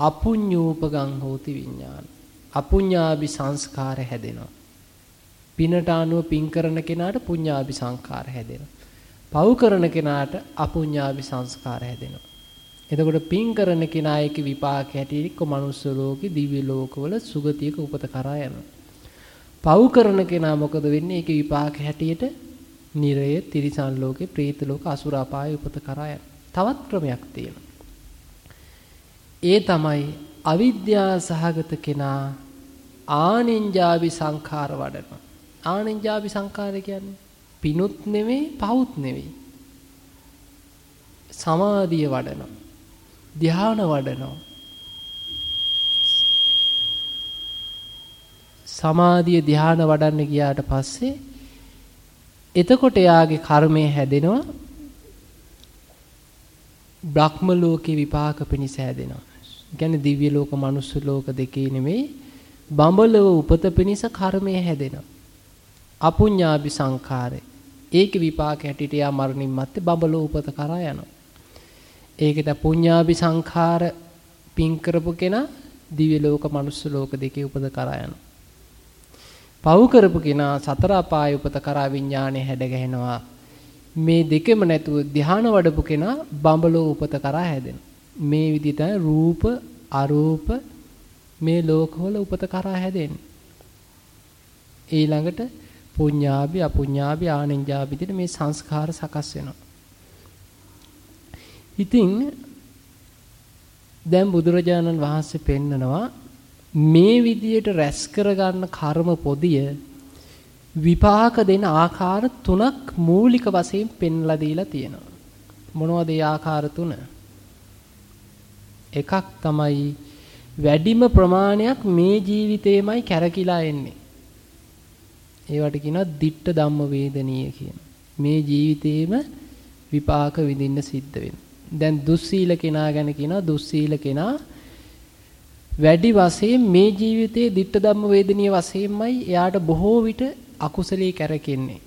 අපුඤ්ඤූපගං හෝති විඥාන. අපුඤ්ඤාභි සංස්කාර හැදෙනවා. පිනට අනුව පින් කරන කෙනාට පුඤ්ඤාභි සංස්කාර හැදෙනවා. පව් කරන කෙනාට අපුඤ්ඤාවි සංස්කාර හැදෙනවා. එතකොට පින් කරන කෙනා ඒක විපාක හැටියට කො මනුස්ස ලෝකේ දිව්‍ය ලෝකවල සුගතියක උපත කරා යනවා. පව් කරන කෙනා මොකද වෙන්නේ? ඒක විපාක හැටියට නිරය, තිරිසන් ලෝකේ, പ്രേත ලෝක, අසුර අපාය උපත කරා යනවා. තවත් ක්‍රමයක් තියෙනවා. ඒ තමයි අවිද්‍යා සහගත කෙනා ආනින්ජාවි සංඛාර වඩනවා. ආනින්ජාවි සංඛාර කියන්නේ පිනුත් නෙවෙයි පවුත් නෙවෙයි. සමාධිය වඩනවා. ධ්‍යාන වඩනවා. සමාධිය ධ්‍යාන වඩන්න ගියාට පස්සේ එතකොට එයාගේ කර්මය හැදෙනවා බ්‍රහ්ම ලෝකේ විපාක පිණිස හැදෙනවා. කියන්නේ දිව්‍ය ලෝක, මනුස්ස ලෝක දෙකේ නෙමෙයි බඹලව උපත පිණිස කර්මය හැදෙනවා. අපුඤ්ඤාභි සංඛාරේ ඒකේ විපාක හැටියට යා මරණින් මත්තේ බබලෝ උපත කරා යනවා. ඒකද පුඤ්ඤාභි සංඛාර පින් කරපු කෙනා දිව්‍ය ලෝක මනුස්ස ලෝක දෙකේ උපත කරා යනවා. පව් කරපු කෙනා සතර අපාය උපත කරා විඥානේ හැඩ ගැහෙනවා. මේ දෙකම නැතුව ධ්‍යාන වඩපු කෙනා බඹලෝ උපත කරා හැදෙනවා. මේ විදිහට රූප අරූප මේ ලෝකවල උපත කරා හැදෙන්නේ. ඊළඟට පුඤ්ඤාභි අපුඤ්ඤාභි ආනෙන්ජාභි විදිහට මේ සංස්කාර සකස් වෙනවා. ඉතින් දැන් බුදුරජාණන් වහන්සේ පෙන්නනවා මේ විදියට රැස් කරගන්න කර්ම පොදිය විපාක දෙන ආකාර තුනක් මූලික වශයෙන් පෙන්ලා දීලා තියෙනවා. මොනවද ඒ ආකාර තුන? එකක් තමයි වැඩිම ප්‍රමාණයක් මේ ජීවිතේමයි කැරකිලා එන්නේ. ඒවට කියනවා ditta ධම්ම වේදනීය කියන. මේ ජීවිතේම විපාක විඳින්න සිද්ධ වෙනවා. දැන් දුස්සීල කෙනා ගැන කියනවා දුස්සීල කෙනා වැඩි වශයෙන් මේ ජීවිතයේ ditta ධම්ම වේදනීය වශයෙන්මයි එයාට බොහෝ විට අකුසලයේ කැරකෙන්නේ.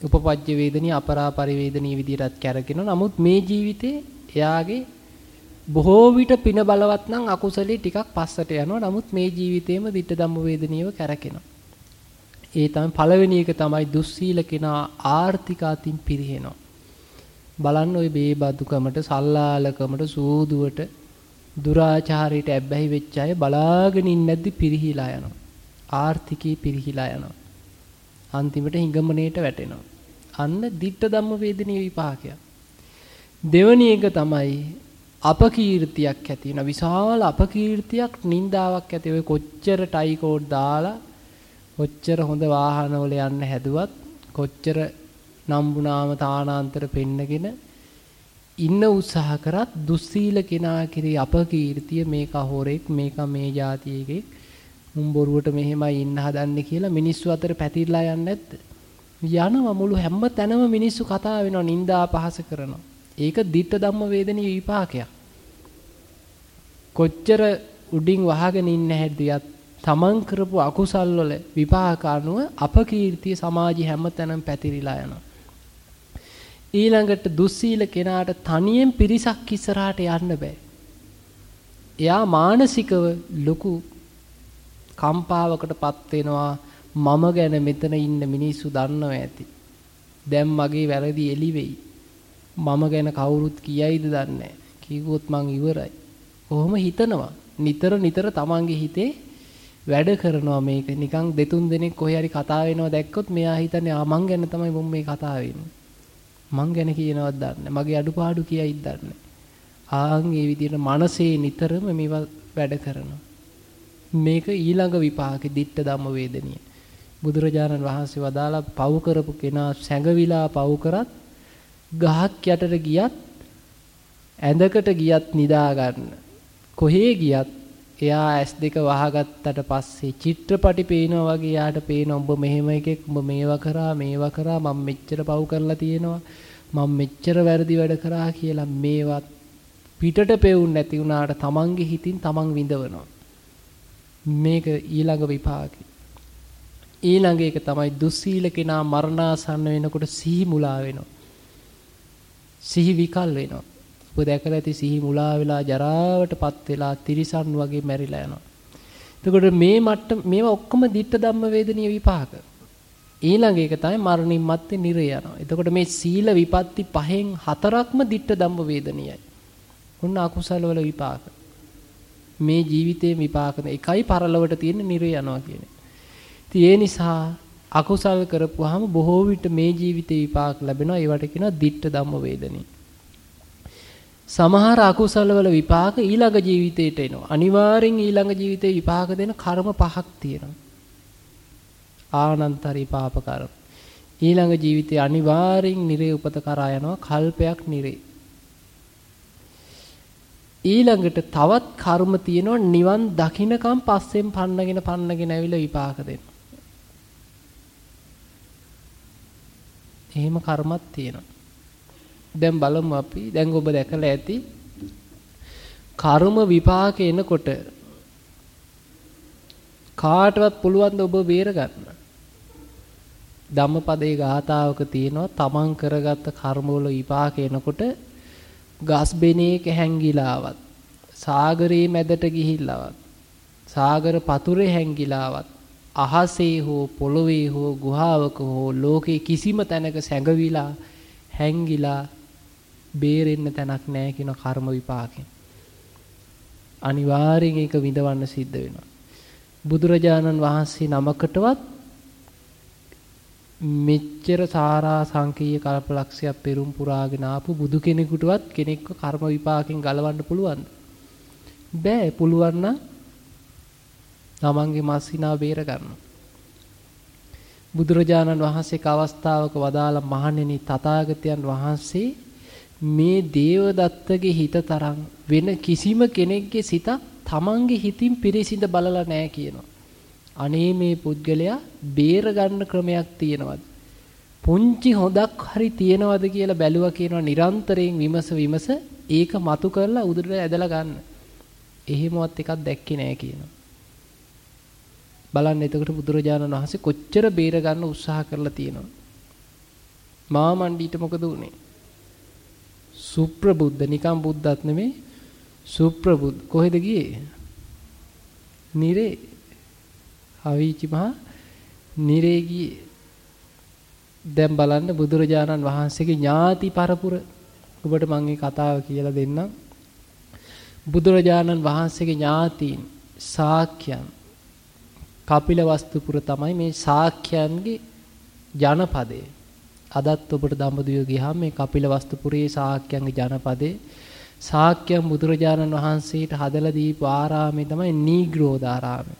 උපපජ්ජ වේදනීය අපරාපරි වේදනීය විදිහටත් කැරකෙනවා. නමුත් මේ ජීවිතේ එයාගේ බොහෝ විට පින බලවත් නම් අකුසලයේ ටිකක් පස්සට යනවා. නමුත් මේ ජීවිතේම ditta ධම්ම වේදනීයව කැරකෙනවා. ඒ තමයි පළවෙනි එක තමයි දුස්සීල කෙනා ආර්ථික අතින් පිරිහෙනවා. බලන්න ওই බේබදුකමට සල්ලාලකමට සූදුවට දුරාචාරයට ඇබ්බැහි වෙච්ච අය බලාගෙන ඉන්නේ නැද්දි පිරිහිලා යනවා. ආර්ථිකේ පිරිහිලා යනවා. අන්තිමට හිඟමනේට වැටෙනවා. අන්න ditta ධම්ම වේදනීය විපාකයක්. දෙවැනි එක තමයි අපකීර්තියක් ඇති වෙන විශාල අපකීර්තියක් නින්දාවක් ඇති ඔය කොච්චර ටයිකෝඩ් දාලා කොච්චර හොඳ වාහනවල යන්න හැදුවත් කොච්චර නම්බුනාම තානාන්තර පෙන්නගෙන ඉන්න උත්සාහ කරත් දුස්සීල කෙනා කිරී අපකීර්තිය මේක හොරෙක් මේක මේ જાතියෙකෙක් මුම් බොරුවට මෙහෙමයි ඉන්න හදන්නේ කියලා මිනිස්සු අතර පැතිරලා යන්නේ නැද්ද? යනවා මුළු හැම තැනම මිනිස්සු කතා වෙනවා නින්දා අපහාස කරනවා. ඒක ditta ධම්ම වේදනීය විපාකයක්. කොච්චර උඩින් වහගෙන ඉන්න හැදියත් තමන් කරපු අකුසල් වල විපාක අනුව අපකීර්තිය සමාජي හැම තැනම පැතිරිලා යනවා. ඊළඟට දුස්සීල කෙනාට තනියෙන් පිරිසක් ඉස්සරහට යන්න බෑ. එයා මානසිකව ලොකු කම්පාවකටපත් වෙනවා මම ගැන මෙතන ඉන්න මිනිස්සු දන්නව ඇති. දැන් මගේ වැරදි එළි වෙයි. මම ගැන කවුරුත් කියයිද දන්නේ කිව්වොත් මං ඉවරයි. කොහොම හිතනවා. නිතර නිතර තමන්ගේ හිතේ වැඩ කරනවා මේක. නිකන් දෙතුන් දෙනෙක් කොහේ හරි කතා වෙනවා දැක්කොත් මෙයා හිතන්නේ ආ මං ගැන තමයි මම මේ කතා වෙන්නේ. මං ගැන කියනවත් දන්නේ මගේ අඩුපාඩු කියයිද දන්නේ ආන් මේ විදිහට මනසේ නිතරම මේවා වැඩ කරනවා. මේක ඊළඟ විපාකෙ ditta ධම්ම වේදනිය බුදුරජාණන් වහන්සේ වදාලා පව් කරපු කෙනා සැඟවිලා පව් කරත් ගහක් යටට ගියත් ඇඳකට ගියත් නිදා ගන්න කොහේ ගියත් එයා ඇස් දෙක වහගත්තට පස්සේ චිත්‍රපටි පේනවා වගේ යාට පේන උඹ මෙහෙම එකෙක් උඹ මේවා කරා මේවා කරා මම මෙච්චර පව් කරලා තියෙනවා මම මෙච්චර වැරදි වැඩ කරා කියලා මේවත් පිටට පෙවුන් නැති වුණාට තමන්ගේ හිතින් තමන් විඳවනවා. මේක ඊළඟ විපාකේ. ඊළඟ එක තමයි දුස්සීල කෙනා මරණාසන්න වෙනකොට සිහි මුලා වෙනවා. සිහි විකල් වෙනවා. ඔබ දැකලා ඇති සිහි මුලා වෙලා ජරාවටපත් වෙලා තිරිසන් වගේ මැරිලා යනවා. එතකොට මේ මට්ට මේවා ඔක්කොම ditta ධම්ම වේදනීය විපාක. ඊළඟ එක තමයි මරණින් මත්තේ නිරය යනවා. එතකොට මේ සීල විපatti පහෙන් හතරක්ම ditta ධම්ම වේදනීයයි. ඔන්න අකුසල වල විපාක. මේ ජීවිතයේ විපාක එකයි පරලවට තියෙන නිරය යනවා කියන්නේ. ඉතින් ඒ නිසා අකුසල් කරපුවාම බොහෝ විට මේ ජීවිතේ විපාක ලැබෙනවා. ඒවට කියනවා ditta ධම්ම වේදනී. සමහර අකුසල වල විපාක ඊළඟ ජීවිතේට එනවා. අනිවාර්යෙන් ඊළඟ ජීවිතේ විපාක දෙන කර්ම පහක් තියෙනවා. ආනන්තරී පාප කර්ම. ඊළඟ ජීවිතේ අනිවාර්යෙන් නිරේ උපත කරා යනවා කල්පයක් නිරේ. ඊළඟට තවත් කර්ම තියෙනවා නිවන් දකින්නකම් පස්සෙන් පන්නගෙන පන්නගෙන ඇවිල්ලා විපාක දෙන්න. එහෙම කර්මත් තියෙනවා. දැන් බලමු අපි. දැන් ඔබ දැකලා ඇති. කර්ම විපාක එනකොට කාටවත් පුළුවන් ද ඔබ බේර ගන්න ධම්මපදයේ ගාථාවක තියෙනවා තමන් කරගත්ත කර්මවල විපාක එනකොට ගස් බෙනේක හැංගිලාවත් සාගරයේ මැදට ගිහිල්ලාවත් සාගර පතුරේ හැංගිලාවත් අහසේ හෝ පොළොවේ හෝ ගුහාවක හෝ ලෝකේ කිසිම තැනක සැඟවිලා හැංගිලා බේරෙන්න තැනක් නැහැ කියන කර්ම විපාකෙන්. අනිවාර්යෙන් ඒක විඳවන්න සිද්ධ වෙනවා. බුදුරජාණන් වහන්සේ නමකටවත් මෙච්චර සාරා සංකීය කල්පලක්ෂයක් පෙරම් පුරාගෙන ආපු බුදු කෙනෙකුටවත් කෙනෙක්ව කර්ම විපාකෙන් ගලවන්න පුළුවන්ද? බෑ පුළුවන් නම් තමන්ගේ මස්සිනා බේර ගන්න. බුදුරජාණන් වහන්සේක අවස්ථාවක වදාළ මහණෙනි තථාගතයන් වහන්සේ මේ දේවදත්තගේ හිත තරම් වෙන කිසිම කෙනෙක්ගේ සිත තමන්ගේ හිතින් පිරිසිඳ බලලා නැහැ කියනවා. අනේ මේ පුද්ගලයා බේර ගන්න ක්‍රමයක් තියෙනවද? පුංචි හොදක් හරි තියෙනවද කියලා බැලුවා කියනවා නිරන්තරයෙන් විමස විමස ඒක මතු කරලා උදේට ඇදලා ගන්න. එහෙමවත් එකක් දැක්කේ නැහැ කියනවා. බලන්න එතකොට බුදුරජාණන් වහන්සේ කොච්චර බේර ගන්න උත්සාහ කරලා තියෙනවද? මාමණ්ඩීට මොකද උනේ? සුප්‍රබුද්ධ නිකම් බුද්ධත් නෙමේ සුප්‍රබුද්ධ. කොහෙද ගියේ? නිරේ. අවීචි මහ නිරේ ගියේ. දැන් බලන්න බුදුරජාණන් වහන්සේගේ ඥාති පරපුර. ඔබට මම මේ කතාව කියලා දෙන්නම්. බුදුරජාණන් වහන්සේගේ ඥාතීන් සාක්‍යයන් කපිලවස්තුපුර තමයි මේ සාක්‍යයන්ගේ ජනපදය. අදත් ඔබට දඹදිව ගියාම මේ කපිලවස්තුපුරයේ ශාක්‍යයන්ගේ ජනපදේ ශාක්‍යයන් බුදුරජාණන් වහන්සේට හදලා දීපු ආරාමේ තමයි නීග්‍රෝධාරාමය.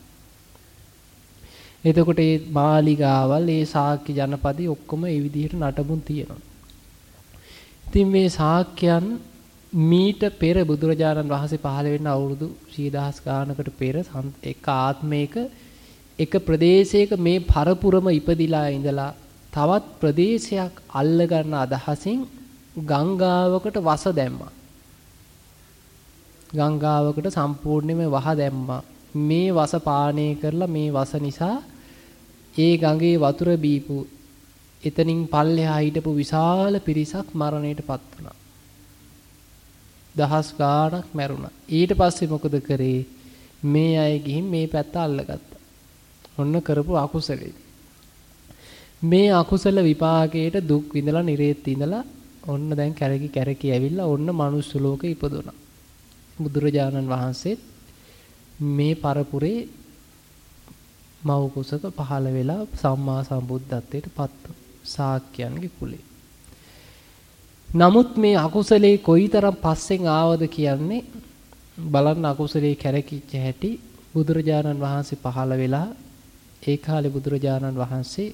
එතකොට මේ මාලිගාවල් ඒ ශාක්‍ය ජනපදේ ඔක්කොම ඒ විදිහට නටබුන් තියෙනවා. ඉතින් මේ ශාක්‍යයන් මීට පෙර බුදුරජාණන් වහන්සේ පහළ වෙන්න අවුරුදු 10000 ගානකට පෙර එක ආත්මයක එක ප්‍රදේශයක මේ පරපුරම ඉපදිලා ඉඳලා තවත් ප්‍රදේශයක් අල්ල ගන්න අදහසින් ගංගාවකට වස දැම්මා. ගංගාවකට සම්පූර්ණයෙන්ම වහ දැම්මා. මේ වස පානය කරලා මේ වස නිසා ඒ ගඟේ වතුර බීපු එතනින් පල්ලෙහා හිටපු විශාල පිරිසක් මරණයටපත් වුණා. දහස් ගාණක් මැරුණා. ඊට පස්සේ මොකද කරේ? මේ අය ගිහින් මේ පැත්ත අල්ලගත්තා. ඔන්න කරපු අකුසලේ. මේ අකුසල විපාකයට දුක් විඳලා නිරේත් ඉඳලා ඔන්න දැන් කැරකි කැරකි ඇවිල්ලා ඔන්න මනුස්ස ලෝකෙ ඉපදුණා. බුදුරජාණන් වහන්සේ මේ පරපුරේ මව් කුසක පහළ වෙලා සම්මා සම්බුද්ධත්වයට පත් ශාක්‍යයන්ගේ කුලේ. නමුත් මේ අකුසලේ කොයිතරම් පස්සෙන් ආවද කියන්නේ බලන්න අකුසලේ කැරකිච්ච හැටි බුදුරජාණන් වහන්සේ පහළ වෙලා ඒ කාලේ බුදුරජාණන් වහන්සේ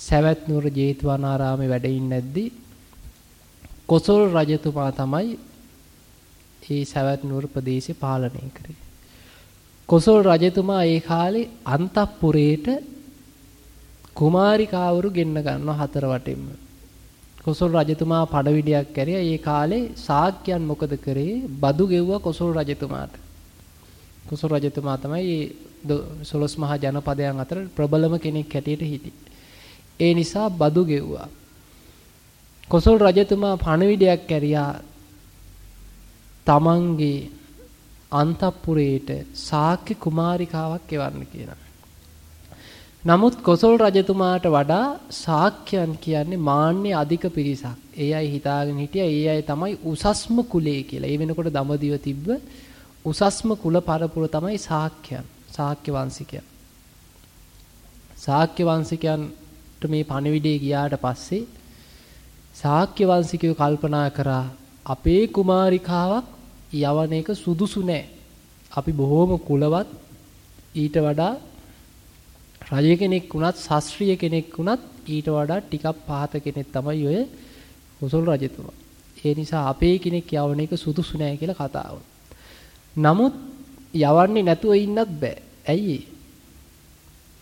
සවැත් නුවර ජේතවනාරාමේ වැඩ ඉන්නේ නැද්දි කොසල් රජතුමා තමයි ඒ සවැත් නුවර ප්‍රදේශය පාලනය කරේ. කොසල් රජතුමා ඒ කාලේ අන්තපුරේට කුමාරිකාවරු ගෙන්න ගන්නවා හතර වටින්ම. කොසල් රජතුමා පඩවිඩයක් කැරියා. ඒ කාලේ ශාක්‍යයන් මොකද කරේ? බදු ගෙව්වා කොසල් රජතුමාට. කොසල් රජතුමා තමයි සොළොස් මහා ජනපදයන් අතර ප්‍රබලම කෙනෙක් හැටියට හිටියේ. ඒ නිසා බදු ගෙව්වා. කොසල් රජතුමා පණවිඩයක් කැරියා. තමන්ගේ අන්තපුරේට ශාක්‍ය කුමාරිකාවක් එවන්න කියලා. නමුත් කොසල් රජතුමාට වඩා ශාක්‍යයන් කියන්නේ මාන්නේ අධික පිරිසක්. ඒ අය හිතාගෙන හිටියා ඒ අය තමයි උසස්ම කුලේ කියලා. ඒ වෙනකොට දඹදිව තිබ්බ උසස්ම කුල පරපුර තමයි ශාක්‍යයන්. ශාක්‍ය වංශිකයන්. ශාක්‍ය වංශිකයන්ට මේ පණිවිඩය ගියාට පස්සේ ශාක්‍ය වංශිකයෝ කල්පනා කරා අපේ කුමාරිකාවක් යවන එක සුදුසු නෑ. අපි බොහොම කුලවත් ඊට වඩා රජ කෙනෙක් වුණත් ශාස්ත්‍රීය කෙනෙක් වුණත් ඊට වඩා ටිකක් පහත කෙනෙක් තමයි ඔය කොසල් රජතුමා. ඒ නිසා අපේ කෙනෙක් යවන එක සුදුසු නෑ කියලා කතාව. නමුත් යවන්නේ නැතුව ඉන්නත් බෑ. ඇයි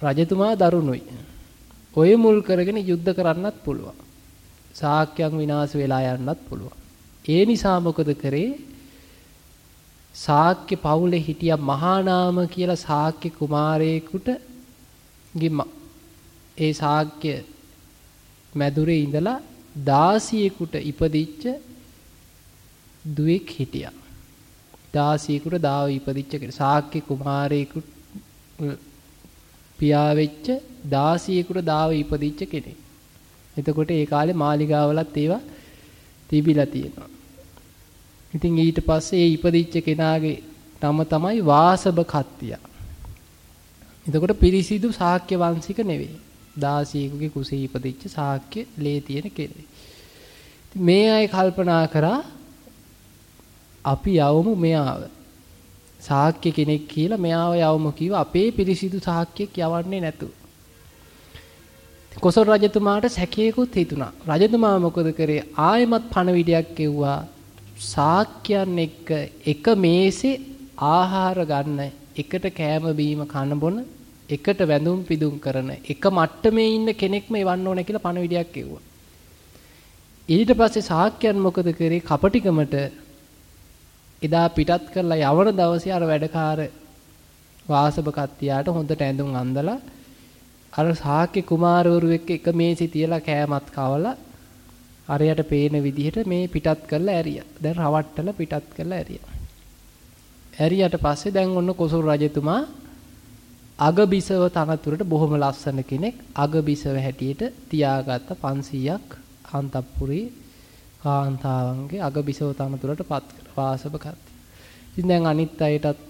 රජතුමා දරුණුයි. ඔය මුල් කරගෙන යුද්ධ කරන්නත් පුළුවන්. ශාක්‍යයන් විනාශ වෙලා යන්නත් පුළුවන්. ඒ නිසා මොකද කරේ? ශාක්‍ය පවුලේ හිටිය මහානාම කියලා ශාක්‍ය කුමාරයෙකුට ගිම්ම ඒ ශාක්‍ය මැදුරේ ඉඳලා දාසියෙකුට ඉපදිච්ච දුවෙක් හිටියා. දාසියෙකුට දාව ඉපදිච්ච කෙනෙක්. ශාක්‍ය කුමාරයෙකුට පියා වෙච්ච දාසියෙකුට දාව ඉපදිච්ච කෙනෙක්. එතකොට ඒ කාලේ මාලිගාවලත් ඒවා තිබිලා තියෙනවා. ඉතින් ඊට පස්සේ ඒ ඉපදිච්ච කෙනාගේ නම තමයි වාසබ කත්තියා. එතකොට පිරිසිදු ශාක්‍ය වංශික නෙවෙයි. දාසියෙකුගේ කුසේ ඉපදිච්ච ශාක්‍ය ලේ තියෙන කෙනෙක්. මේ අය කල්පනා කරා අපි යවමු මෙයාව. ශාක්‍ය කෙනෙක් කියලා මෙයාව යවමු කිව්ව අපේ පිරිසිදු ශාක්‍යයක් යවන්නේ නැතුව. කොසල් රජතුමාට සැකේකුත් හිතුණා. රජතුමා මොකද කරේ? ආයෙමත් පණවිඩයක් කෙව්වා. ශාක්‍යයන් එක්ක එක මේසේ ආහාර ගන්න එකට කෑම බීම කන බොන එකට වැඳුම් පිදුම් කරන එක මට්ටමේ ඉන්න කෙනෙක්ම එවන්න ඕන කියලා පණවිඩයක් කිව්වා. ඊට පස්සේ ශාක්‍යයන් මොකද කරේ කපටිකමට එදා පිටත් කරලා යවන දවසේ අර වැඩකාර වාසබ කත්තියාට හොඳට ඇඳුම් අඳලා අර ශාක්‍ය කුමාරවරු එක්ක එක මේසෙ තියලා කෑමත් කවලා අරයට පේන විදිහට මේ පිටත් කරලා ඇරියා. දැන් රවට්ටල පිටත් කරලා ඇරියා. ඇරියට පස්සේ දැන් ඔන්න කොසල් රජතුමා අගබිසව තනතුරට බොහොම ලස්සන කෙනෙක් අගබිසව හැටියට තියාගත්ත 500ක් අන්තපුරේ කාන්තාවන්ගේ අගබිසව තනතුරට පත් කර වාසබ කත්ති. ඉතින් දැන් අනිත් අයටත්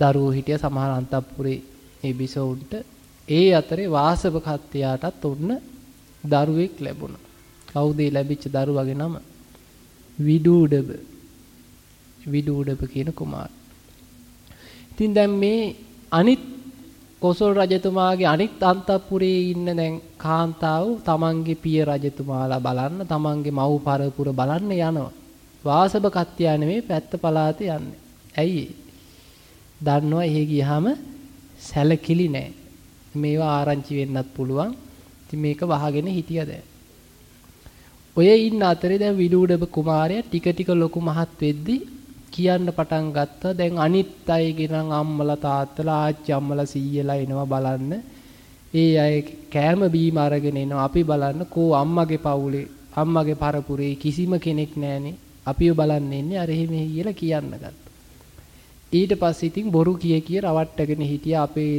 දරුවෝ හිටිය සමහර අන්තපුරේ ඒ බිසවුන්ට ඒ අතරේ වාසබ කත්තියාටත් ඔන්න දරුවෙක් ලැබුණා. කවුද ලැබිච්ච දරුවගේ නම? විඩූඩබ. විඩූඩබ කියන කුමාර. ඉතින් දැන් මේ අනිත් කොසල් රජතුමාගේ අනිත් අන්තපුරේ ඉන්න දැන් කාන්තාව තමන්ගේ පිය රජතුමාලා බලන්න තමන්ගේ මව් පරපුර බලන්න යනවා. වාසබ කත්තියා නෙමෙයි පැත්ත පළාතේ යන්නේ. ඇයි දන්නවා එහෙ ගියාම සැලකිලි නැහැ. මේවා ආරංචි වෙන්නත් පුළුවන්. ඉතින් මේක වහගෙන හිටියද. ඔය ඉන්න අතරේ දැන් විදුඩබ කුමාරයා ටික ටික ලොකු මහත් වෙද්දි කියන්න පටන් ගත්තා. දැන් අනිත් අයගේ නම් අම්මලා තාත්තලා ආච්චි අම්මලා සීයලා එනවා බලන්න. ඒ අය කෑම බීම අරගෙන එනවා. අපි බලන්න කෝ අම්මගේ පවුලේ අම්මගේ පරපුරේ කිසිම කෙනෙක් නැහනේ. අපිව බලන්න ඉන්නේ අර එහෙම කියලා කියන්න ගත්තා. ඊට පස්සේ ඉතින් බොරු කිය කිය රවට්ටගෙන හිටියා අපේ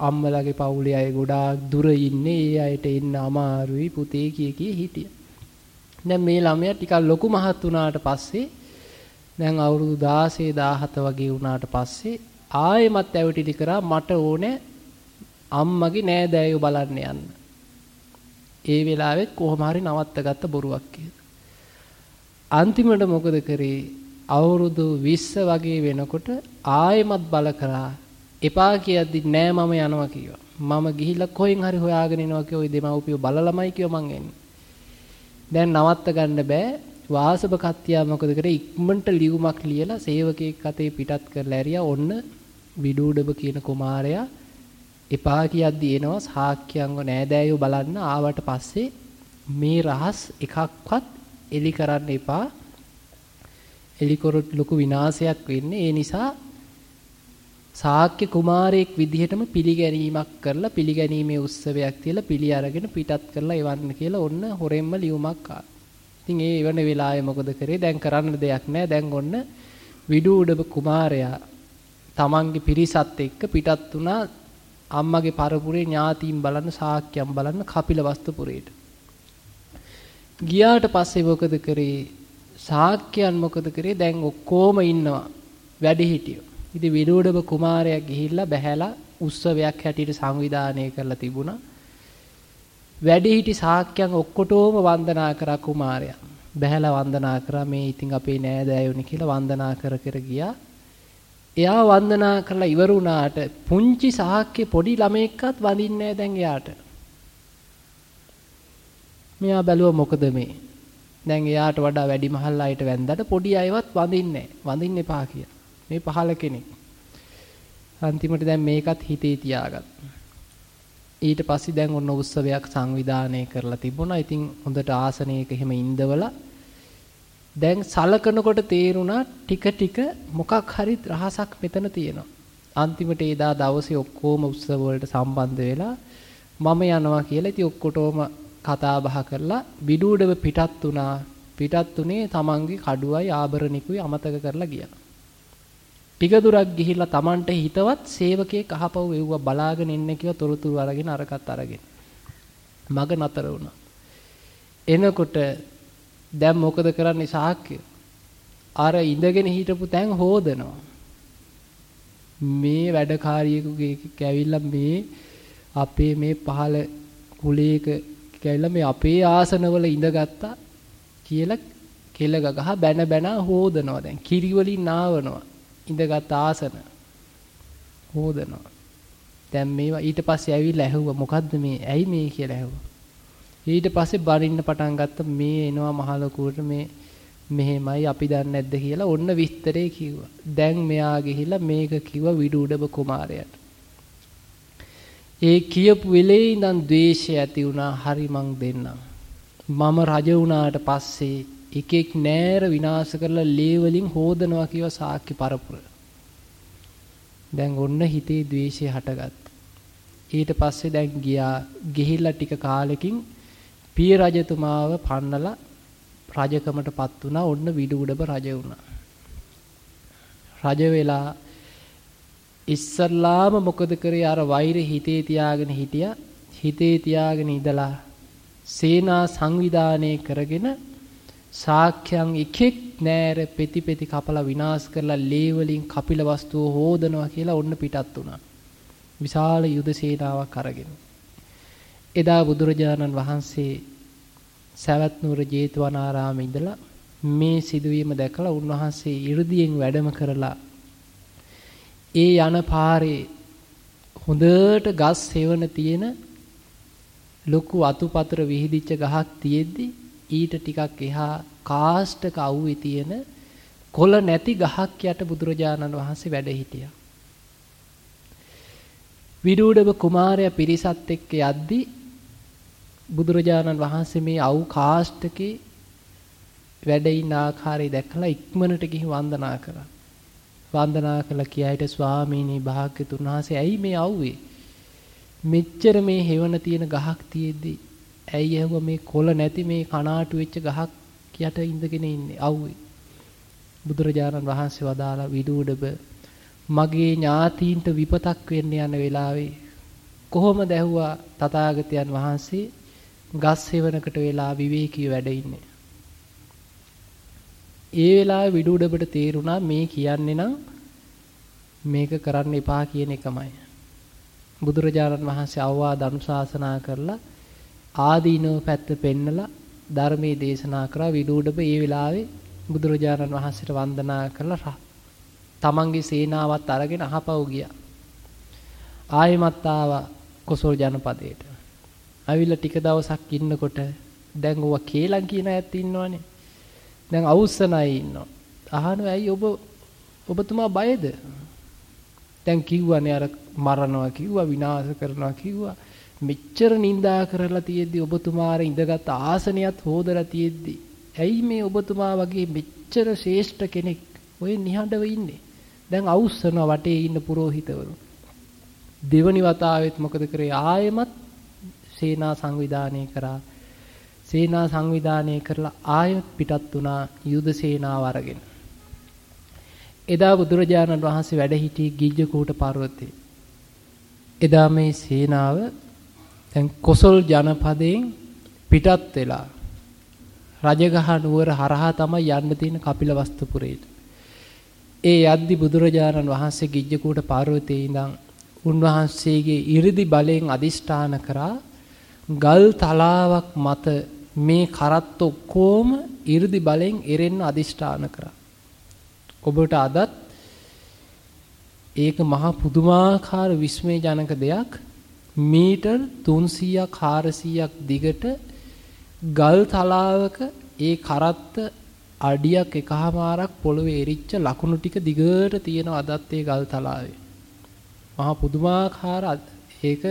අම්මලාගේ පවුලේ අය ගොඩාක් දුර ඉන්නේ. ඒ අයට එන්න අමාරුයි පුතේ කිය කිය හිටියා. දැන් මේ ළමයා ටිකක් ලොකු මහත් වුණාට පස්සේ දැන් අවුරුදු 16 17 වගේ වුණාට පස්සේ ආයෙමත් ඇවිටිලි කරා මට ඕනේ අම්මගේ නෑදෑයෝ බලන්න යන්න. ඒ වෙලාවෙත් කොහොම හරි නවත්තගත්ත බොරුවක් කියලා. අන්තිමට මොකද කරේ? අවුරුදු 20 වගේ වෙනකොට ආයෙමත් බල කරා. එපා කියද්දි නෑ මම යනවා කිව්වා. මම ගිහිල්ලා කොහෙන් හරි හොයාගෙන එනවා කිව්වා. ওই දෙමව්පියෝ බලලමයි කිව්වා මං එන්නේ. දැන් නවත්ත ගන්න බෑ. වාසබ කත්තියා මොකද කරේ? ඉක්මනට ලියුමක් ලියලා සේවකයෙක් අතේ පිටත් කරලා ඇරියා. ඔන්න විඩූඩබ කියන කුමාරයා එපා කියද්දි එනවා. සාක්‍යයන්ව නෑදෑයෝ බලන්න ආවට පස්සේ මේ රහස් එකක්වත් එලි කරන්න එපා. එලි කරොත් ලොකු විනාශයක් වෙන්නේ. ඒ නිසා සාක්‍ය කුමාරයෙක් විදිහටම පිළිගැනීමක් කරලා පිළිගැනීමේ උත්සවයක් තියලා පිළි අරගෙන පිටත් කරලා එවන්න කියලා ඔන්න හොරෙන්ම ලියුමක් ආවා. ඉතින් ඒ වෙන වෙලාවේ මොකද කරේ? දැන් කරන්න දෙයක් නැහැ. දැන් ඔන්න විඩූඩබ කුමාරයා තමන්ගේ පිරිසත් එක්ක පිටත් වුණා අම්මගේ පරපුරේ ඥාතීන් බලන්න සාක්‍යම් බලන්න කපිලවස්තුපුරේට. ගියාට පස්සේ මොකද කරේ? සාක්‍යයන් මොකද කරේ? දැන් ඔක්කොම ඉන්නවා. වැඩි හිටියෝ. ඉතින් විරෝඩබ කුමාරයා ගිහිල්ලා බැහැලා උත්සවයක් හැටියට සංවිධානය කරලා තිබුණා. වැඩිහිටි ශාක්‍යයන් ඔක්කොටම වන්දනා කරා කුමාරයා. බැහැලා වන්දනා කරා මේ ඉතින් අපේ නෑදෑයෝනි කියලා වන්දනා කර කර ගියා. එයා වන්දනා කරලා ඉවර වුණාට පුංචි සාක්‍ය පොඩි ළමයෙක්වත් වඳින්නේ දැන් එයාට. මෙයා බැලුවා මොකද මේ? දැන් එයාට වඩා වැඩි මහල් අයට වැන්දට පොඩි අයවත් වඳින්නේ වඳින්න එපා කියලා. මේ පහල කෙනෙක්. අන්තිමට දැන් මේකත් හිතේ තියාගත්තා. ඊට පස්සේ දැන් ඔන්න උත්සවයක් සංවිධානය කරලා තිබුණා. ඉතින් හොඳට ආසනයක එහෙම ඉඳවලා දැන් සලකනකොට තේරුණා ටික ටික මොකක් හරි රහසක් මෙතන තියෙනවා. අන්තිමට එදා දවසේ ඔක්කොම උත්සව වලට සම්බන්ධ වෙලා මම යනවා කියලා ඉතින් ඔක්කොටම කතා බහ කරලා විඩුඩව පිටත් වුණා. පිටත් උනේ තමන්ගේ කඩුවයි ආභරණිකුයි අමතක කරලා ගියා. ටික දුරක් ගිහිල්ලා Tamanට හිතවත් සේවකයෙක් අහපව් එව්වා බලාගෙන ඉන්න කියලා තොරතුරු අරගෙන අරකට අරගෙන මග නතර වුණා. එනකොට දැන් මොකද කරන්නේ සාක්‍ය? අර ඉඳගෙන හිටපු තැන් හොදනවා. මේ වැඩකාරියෙකුගේ කැවිල්ලා මේ අපේ මේ පහල කුලයක කැවිල්ලා මේ අපේ ආසනවල ඉඳගත්තා කියලා කෙල ගහ බැන බැන හොදනවා දැන් කිරි වලින් නාවනවා ඉඳගත් ආසන හොදනවා. දැන් මේවා ඊට පස්සේ ඇවිල්ලා ඇහුවා මොකද්ද මේ ඇයි මේ කියලා ඇහුවා. ඊට පස්සේ බරින්න පටන් ගත්ත මේ එනවා මහලකුවට මේ මෙහෙමයි අපි දන්නේ නැද්ද කියලා ඔන්න විස්තරේ කිව්වා. දැන් මෙයා ගිහිල්ලා මේක කිව්වා විදුඩබ කුමාරයාට. ඒ කියපු වෙලේ ඉඳන් ද්වේෂය ඇති වුණා හරි මං දෙන්නම්. මම රජ වුණාට පස්සේ එකෙක් නෑර විනාශ කරලා ලේ වලින් හොදනවා කියව සාක්‍ය පරපුර. දැන් ඔන්න හිතේ ද්වේෂය හටගත්තා. ඊට පස්සේ දැන් ගියා ගිහිල්ලා ටික කාලෙකින් පිය රජතුමාව පන්නලා රජකමටපත් වුණා. ඔන්න විදුඩබ රජ වුණා. රජ වෙලා ඉස්සල්ලාම මොකද කරේ අර වෛරය හිතේ තියාගෙන හිටියා. හිතේ තියාගෙන ඉඳලා සේනා සංවිධානය කරගෙන සාක්‍යයන් එකෙක් නෑර පෙති පෙති කපලා විනාශ කරලා ලේ වලින් කපිල වස්තුව හොදනවා කියලා ඔන්න පිටත් වුණා. විශාල යුද සේනාවක් අරගෙන. එදා බුදුරජාණන් වහන්සේ සවැත් නුවර ජේතවනාරාමේ ඉඳලා මේ සිදුවීම දැකලා උන්වහන්සේ 이르දියෙන් වැඩම කරලා ඒ යන පාරේ හොඳට ගස් හේවන තියෙන ලොකු අතුපතර විහිදිච්ච ගහක් තියෙද්දි ඊට ටිකක් එහා කාස්ටක අවුවේ තියෙන කොළ නැති ගහක් යට බුදුරජාණන් වහන්සේ වැඩ හිටියා. විඩූඩව කුමාරයා පිරිසත් එක්ක යද්දී බුදුරජාණන් වහන්සේ මේ අවු කාස්ටකේ වැඩ ඉන්න ආකාරය දැකලා ඉක්මනට ගිහින් වන්දනා කරා. වන්දනා කළා කියායිට ස්වාමීනි භාග්‍යතුන් වහන්සේ ඇයි මේ අවුවේ? මෙච්චර මේ හෙවණ තියෙන ගහක් තියෙද්දි ඇයි ඇහුවා මේ කොළ නැති මේ කනාටු වෙච්ච ගහක් යට ඉඳගෙන ඉන්නේ අවුවේ? බුදුරජාණන් වහන්සේ වදාලා විදුඩබ මගේ ඥාතීන්ට විපතක් වෙන්න යන වෙලාවේ කොහොමද ඇහුවා තථාගතයන් වහන්සේ ගස් හේවනකට වෙලා විවේකීව වැඩ ඉන්නේ. ඒ වෙලාවේ විදුඩබට තේරුණා මේ කියන්නේ නම් මේක කරන්න එපා කියන එකමයි. බුදුරජාණන් වහන්සේ අවවාද අනුශාසනා කරලා ආදීනව පැත්ත පෙන්නලා ධර්මයේ දේශනා කරා විදුඩබ ඒ වෙලාවේ බුදුරජාණන් වහන්සේට වන්දනා කරලා තමන්ගේ සේනාවත් අරගෙන අහපව් ගියා. ආයෙමත් ආවා කොසල් ජනපදයට. අවිල්ල ටික දවසක් ඉන්නකොට දැන් ඔවා කේලම් කියන අයත් ඉන්නවනේ. දැන් අවුස්සන අය ඉන්නවා. අහනවා ඇයි ඔබ ඔබතුමා බයද? දැන් කිව්වනේ අර මරනවා කිව්වා විනාශ කරනවා කිව්වා මෙච්චර නිඳා කරලා තියෙද්දි ඔබතුමා අර ඉඳගත් ආසනයත් හොදලා තියෙද්දි ඇයි මේ ඔබතුමා වගේ මෙච්චර ශ්‍රේෂ්ඨ කෙනෙක් ඔය නිහඬව ඉන්නේ? දැන් අවුස්සනවා වටේ ඉන්න පුරෝහිතවරු. දෙවනි වතාවෙත් මොකද කරේ ආයෙමත් සේනා සංවිධානය කරා. සේනා සංවිධානය කරලා ආයෙත් පිටත් වුණා යුද සේනාව අරගෙන. එදා බුදුරජාණන් වහන්සේ වැඩ සිටි ගිජ්ජකූට පර්වතයේ. එදා මේ සේනාව දැන් කොසල් ජනපදයෙන් පිටත් වෙලා රජගහ නුවර හරහා තමයි යන්න තියෙන කපිලවස්තුපුරේට. ඒ යද්දි බුදුරජාණන් වහන්සේ ගිජ්ජකූට පාර්වතී ඉඳන් උන්වහන්සේගේ 이르දි බලයෙන් අදිෂ්ඨාන කරා ගල් තලාවක් මත මේ කරත්ත ඔක්කොම 이르දි බලෙන් එරෙන්න අදිෂ්ඨාන කරා. ඔබට අදත් ඒක මහා පුදුමාකාර විස්මයජනක දෙයක් මීටර් 300ක් 400ක් දිගට ගල් තලාවක ඒ කරත්ත අඩියක් එකහමාරක් පොළවේ එරිච්ච ලකුණු ටික දිගට තියෙන අදත් ඒ ගල් තලාවේ. මහා පුදුමාකාර ඒක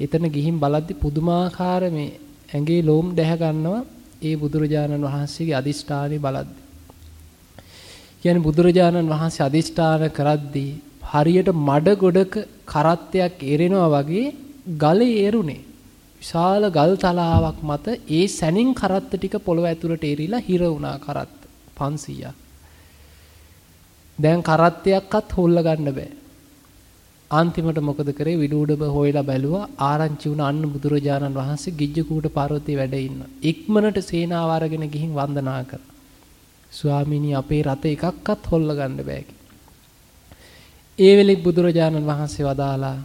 එතන ගිහින් බලද්දි පුදුමාකාර මේ ඇඟේ ලෝම් දැහ ගන්නවා ඒ බුදුරජාණන් වහන්සේගේ අදිෂ්ඨානෙ බලද්දි. කියන්නේ බුදුරජාණන් වහන්සේ අදිෂ්ඨාන කරද්දී හරියට මඩ ගොඩක කරත්තයක් එරෙනවා වගේ ගලේ එරුනේ. විශාල ගල් තලාවක් මත ඒ සැනින් කරත්ත ටික පොළව ඇතුළට එරිලා හිර වුණා කරත්ත 500ක්. දැන් කරත්තයක්වත් හොල්ල ගන්න බෑ. අන්තිමට මොකද කරේ විඩුඩම හොයලා බැලුවා ආරංචි වුණ අන්න බුදුරජාණන් වහන්සේ ගිජ්ජකූට පර්වතයේ වැඩ ඉන්න. ඉක්මනට සේනාව අරගෙන ගිහින් වන්දනා කරා. ස්වාමීනි අපේ රත එකක්වත් හොල්ල ගන්න බෑ ඒ වෙලෙ බුදුරජාණන් වහන්සේ වදාලා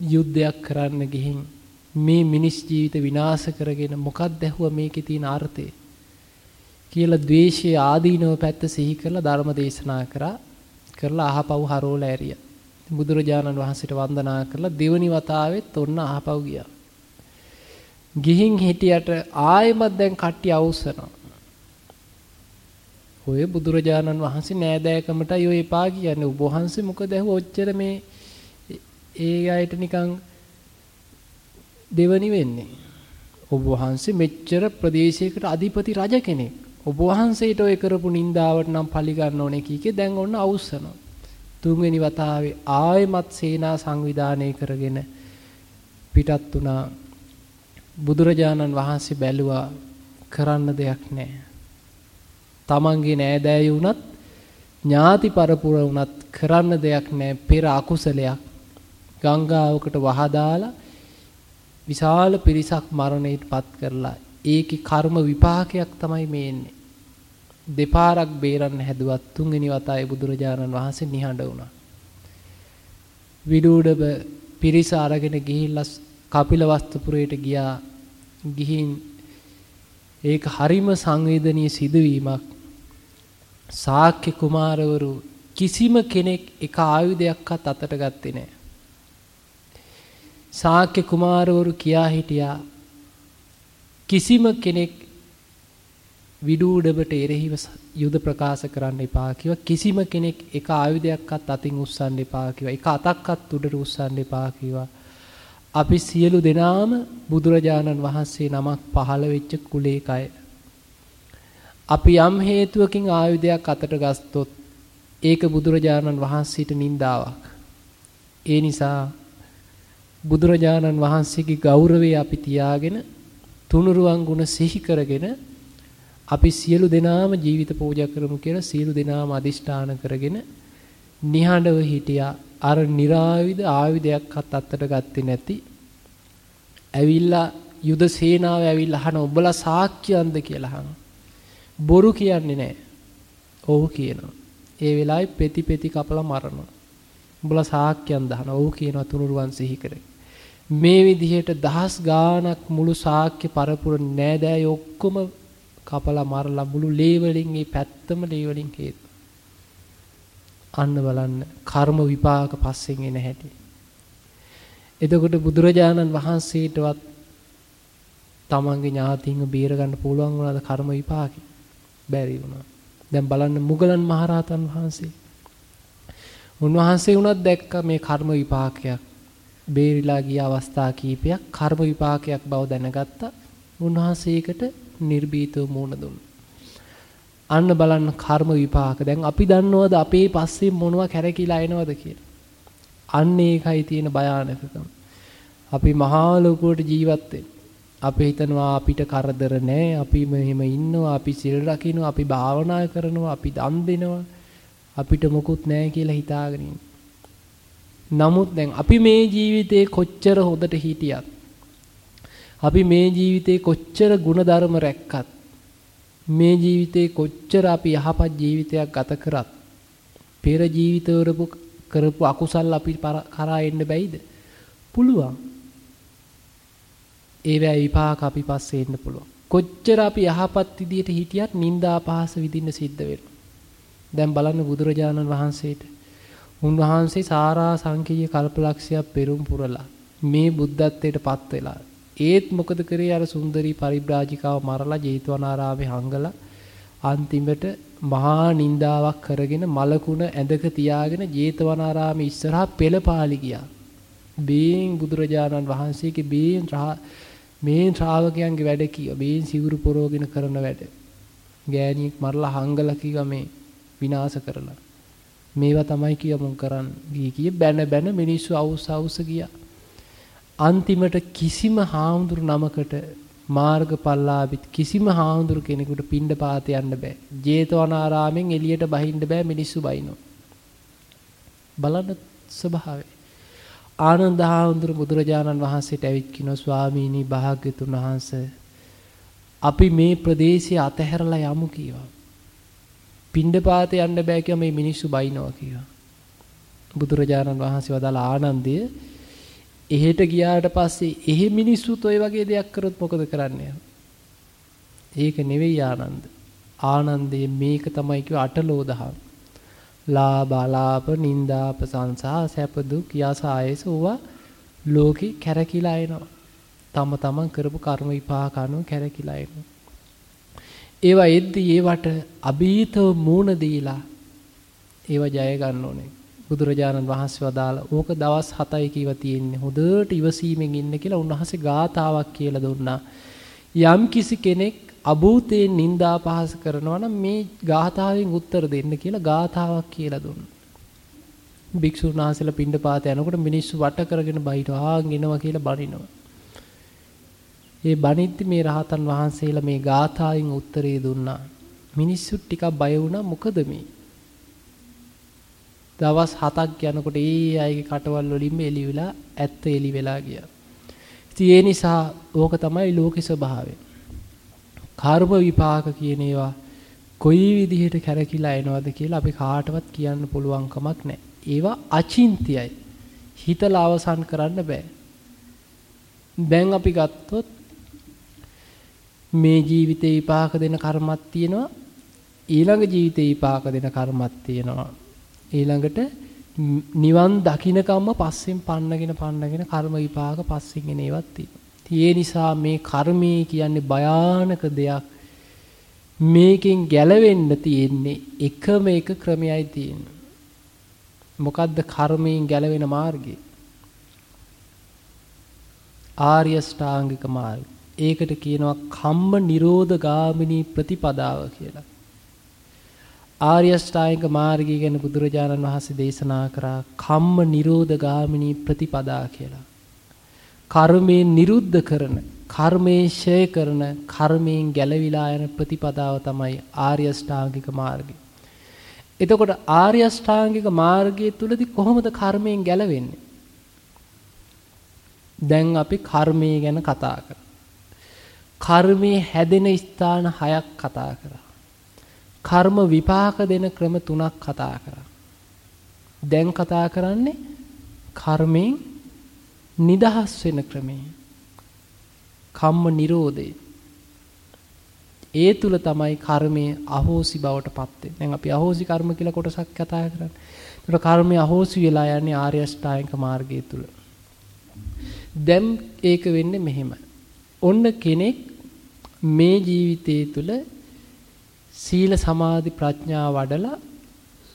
යුද්ධයක් කරන්න ගිහින් මේ මිනිස් ජීවිත විනාශ කරගෙන මොකක්ද ඇහුවා මේකේ තියෙන අර්ථය කියලා ද්වේෂයේ ආදීනව පැත්ත සිහි කරලා ධර්ම දේශනා කරා කරලා අහපව් හරෝලා ඇරියා. බුදුරජාණන් වහන්සේට වන්දනා කරලා දෙවනි වතාවෙත් ඔන්න අහපව් ගියා. ගිහින් හිටියට ආයෙමත් දැන් කට්ටිය අවුස්සනවා. ඔය බුදුරජාණන් වහන්සේ නෑදෑකමටයි ඔය එපා කියන්නේ. ඔබ වහන්සේ මොකද ඇහුව ඔච්චර මේ ඒ අයට නිකන් දෙවනි වෙන්නේ. ඔබ වහන්සේ මෙච්චර ප්‍රදේශයකට අධිපති රජ කෙනෙක්. ඔබ වහන්සේට ඔය කරපු නින්දාවට නම් පලි ගන්න ඕනේ කීකේ දැන් ඔන්න අවුස්සනවා. තුන්වෙනි වතාවේ ආයෙමත් සේනා සංවිධානය කරගෙන පිටත් වුණා. බුදුරජාණන් වහන්සේ බැලුවා කරන්න දෙයක් නැහැ. තමන්ගේ නෑදෑයු වුණත් ඥාති පරපුර වුණත් කරන්න දෙයක් නැහැ. පෙර අකුසලයක් ගංගාවකට වහදාලා විශාල පිරිසක් මරණයට පත් කරලා ඒකේ කර්ම විපාකයක් තමයි මේ එන්නේ. දෙපාරක් බේරන්න හැදුවත් තුන්වෙනි වතාවේ බුදුරජාණන් වහන්සේ නිහඬ වුණා. විඩූඩබ පිරිස අරගෙන ගිහිල්ලා කපිලවස්තුපුරයට ගියා. ගිහින් ඒක හරිම සංවේදනීය සිදුවීමක්. ශාක්‍ය කුමාරවරු කිසිම කෙනෙක් එක ආයුධයක්වත් අතට ගත්තේ නැහැ. ශාක්‍ය කුමාරවරු කියා හිටියා කිසිම කෙනෙක් විඩූඩබට එරෙහිව යුද ප්‍රකාශ කරන්න එපා කිව්වා. කිසිම කෙනෙක් එක ආයුධයක්වත් අතින් උස්සන්න එපා කිව්වා. එක අතක්වත් උඩට උස්සන්න එපා කිව්වා. අපි සියලු දෙනාම බුදුරජාණන් වහන්සේ නමක් පහළ වෙච්ච කුලේකය. අපි යම් හේතුවකින් ආයුධයක් අතට ගත්තොත් ඒක බුදුරජාණන් වහන්සේට නින්දාවක්. ඒ නිසා බුදුරජාණන් වහන්සේගේ ගෞරවය අපි තියාගෙන තුනුරුවන් ගුණ සිහි කරගෙන අපි සියලු දෙනාම ජීවිත පූජා කරමු කියලා සියලු දෙනාම අදිෂ්ඨාන කරගෙන නිහඬව හිටියා. අර निराවිද ආයුධයක්වත් අත්තට ගත්තේ නැති. ඇවිල්ලා යුද සේනාව ඇවිල්ලා අහන ඔබලා සාක්‍යයන්ද කියලා අහන බොරු කියන්නේ නැහැ ඔව් කියනවා ඒ වෙලාවේ පෙති පෙති කපලා මරනවා උඹලා සාක්‍යයන් දහන ඔව් කියනවා තුනුරුවන් සිහි කරේ මේ විදිහට දහස් ගාණක් මුළු ශාක්‍ය පරපුර නෑදෑය ඔක්කොම කපලා මරලා මුළු ලේ වලින් මේ පැත්තම ලේ වලින් හේතු. අන්න බලන්න කර්ම විපාක පස්සෙන් එන හැටි. එතකොට බුදුරජාණන් වහන්සේටවත් තමන්ගේ ඥාතීන්ව බේර ගන්න පුළුවන් වුණාද කර්ම විපාකේ? බැරි වුණා. දැන් බලන්න මුගලන් මහරහතන් වහන්සේ. උන්වහන්සේ උනත් දැක්ක මේ කර්ම විපාකයක්. බේරිලා ගිය අවස්ථා කීපයක් කර්ම විපාකයක් බව දැනගත්තා. උන්වහන්සේකට නිර්භීතව මුණ දුන්නා. අන්න බලන්න කර්ම විපාක. දැන් අපි දන්නවද අපේ පස්සේ මොනවා කැරකිලා එනවද කියලා? අන්න ඒකයි තියෙන භයානකකම. අපි මහා ලෝකෝට ජීවත් අපි හිතනවා අපිට කරදර නැහැ. අපි මෙහෙම ඉන්නවා. අපි සිල් රකින්නවා. අපි භාවනා කරනවා. අපි දන් දෙනවා. අපිට මොකුත් නැහැ කියලා හිතාගෙන නමුත් දැන් අපි මේ ජීවිතේ කොච්චර හොඳට හිටියත් අපි මේ ජීවිතේ කොච්චර ಗುಣධර්ම රැක්කත් මේ ජීවිතේ කොච්චර අපි යහපත් ජීවිතයක් ගත කරත් පෙර ජීවිතවලපු කරපු අකුසල් අපි කරා එන්න බැයිද? පුළුවන්. ඒවැ විපාක අපි පස්සේ එන්න පුළුවන්. කොච්චර අපි යහපත් විදියට හිටියත් නිന്ദා පහස විඳින්න සිද්ධ වෙනවා. දැන් බලන්න බුදුරජාණන් වහන්සේට උන්වහන්සේ සාරා සංකීය කල්පලක්ෂයක් පෙරම් පුරලා මේ බුද්ධත්වයට පත් වෙලා ඒත් මොකද කරේ අර සුන්දරී පරිබ්‍රාජිකාව මරලා ජේතවනාරාමේ හංගලා අන්තිමට මහා නින්දාවක් කරගෙන මලකුණ ඇඳක තියාගෙන ජේතවනාරාමේ ඉස්සරහා පෙළපාලි ගියා. බේන් බුදුරජාණන් වහන්සේගේ බේන් මේ ශ්‍රාවකයන්ගේ වැඩ කීවා. බේන් සිවුරු පොරවගෙන කරන වැඩ. ගෑණියෙක් මරලා හංගලා කිව්වා මේ විනාශ කරලා. මේවා තමයි කිය මුන් කරන්න ගිය කිය බැන බැන මිනිස්සු අවුස් අවුස ගියා. අන්තිමට කිසිම හාමුදුරු නමකට මාර්ගඵලලාභිත කිසිම හාමුදුරු කෙනෙකුට පින්ඩ පාත යන්න බෑ. ජේතවනාරාමෙන් එළියට බහින්න බෑ මිනිස්සු බයිනෝ. බලන්න ස්වභාවය. ආනන්ද හාමුදුරු බුදුරජාණන් වහන්සේට ඇවිත් කිනෝ ස්වාමීනි භාග්‍යතුන් වහන්සේ අපි මේ ප්‍රදේශය අතහැරලා යමු කීවා. පින්ඩ පාත යන්න බෑ කියලා මේ මිනිස්සු බයිනවා කීවා. බුදුරජාණන් වහන්සේ වදාළ ආනන්දය එහෙට ගියාට පස්සේ එහෙ මිනිස්සුත් ওই වගේ දෙයක් කරොත් මොකද කරන්නේ? ඒක නෙවෙයි ආනන්ද. ආනන්දේ මේක තමයි කිව්ව අටලෝ දහම්. ලාභාලාප නිന്ദා ප්‍රසංසා සැප දුක් යස ආයස ඕවා ලෝකේ කැරකිලා එනවා. තම තමන් කරපු කර්ම විපාක අනුව කැරකිලා එනවා. ඒවා එද්දී ඒවට අභීතව මූණ දීලා ඒවා ජය ගන්න ඕනේ. බුදුරජාණන් වහන්සේ වදාලා ඕක දවස් 7යි කියව තියෙන්නේ. හොඳට ඉවසීමෙන් ඉන්න කියලා උන්වහන්සේ ගාතාවක් කියලා දුන්නා. යම් කිසි කෙනෙක් අභූතයෙන් නිന്ദා පහස කරනවා නම් මේ ගාතාවෙන් උත්තර දෙන්න කියලා ගාතාවක් කියලා දුන්නා. භික්ෂුන් වහන්සේලා පින්ඩපාත යනකොට මිනිස්සු වට කරගෙන බයිනවා ආන් එනවා කියලා බනිනවා. ඒ බනිද්දි මේ රහතන් වහන්සේලා මේ ගාථාවෙන් උත්තරේ දුන්නා. මිනිස්සු ටිකක් බය වුණා මොකද මේ? දවස් 7ක් යනකොට ඒ අයගේ කටවල් වලින්ම එළි වෙලා ඇත්ත එළි වෙලා ගියා. ඉතින් ඒ නිසා ඕක තමයි ලෝකේ ස්වභාවය. කර්ම විපාක කියන ඒවා කොයි විදිහට කැරකිලා එනවද කියලා අපි කාටවත් කියන්න පුළුවන් කමක් නැහැ. ඒවා අචින්තියයි. හිතලා අවසන් කරන්න බෑ. දැන් අපි ගත්තොත් මේ ජීවිතේ විපාක දෙන කර්මයක් තියෙනවා ඊළඟ ජීවිතේ විපාක දෙන කර්මයක් තියෙනවා ඊළඟට නිවන් දකින්නකම්ම පස්සෙන් පන්නගෙන පන්නගෙන කර්ම විපාක පස්සෙන් එන ඒවත් තියෙනවා. ඒ නිසා මේ කර්මය කියන්නේ භයානක දෙයක්. මේකෙන් ගැලවෙන්න තියෙන්නේ එකම එක ක්‍රමයයි තියෙන්නේ. මොකද්ද කර්මයෙන් ගැලවෙන මාර්ගය? ආර්ය ශ්‍රාංගික මාර්ගය. ඒකට කියනවා කම්ම නිරෝධ ගාමිනී ප්‍රතිපදාව කියලා. ආර්ය ශ්‍රාංගික මාර්ගය ගැන බුදුරජාණන් වහන්සේ දේශනා කරා කම්ම නිරෝධ ගාමිනී ප්‍රතිපදා කියලා. කර්මයෙන් නිරුද්ධ කරන, කර්මයෙන් ඡය කරන, කර්මයෙන් ගැලවිලා යන ප්‍රතිපදාව තමයි ආර්ය ශ්‍රාංගික මාර්ගය. එතකොට ආර්ය ශ්‍රාංගික මාර්ගය තුලදී කොහොමද කර්මයෙන් ගැලවෙන්නේ? දැන් අපි කර්මය ගැන කතා කරා. කර්මයේ හැදෙන ස්ථාන හයක් කතා කරා. කර්ම විපාක දෙන ක්‍රම තුනක් කතා කරා. දැන් කතා කරන්නේ කර්මයෙන් නිදහස් වෙන ක්‍රමය. කම්ම නිරෝධය. ඒ තුල තමයි කර්මයේ අහෝසි බවට පත් වෙන්නේ. දැන් අපි අහෝසි කර්ම කියලා කොටසක් කතා කරන්නේ. ඒතර කර්මයේ අහෝසි වෙලා යන්නේ ආර්ය අෂ්ටාංගික මාර්ගය තුල. දැන් ඒක වෙන්නේ මෙහෙමයි. ඔන්න කෙනෙක් මේ ජීවිතයේ තුල සීල සමාධි ප්‍රඥා වඩලා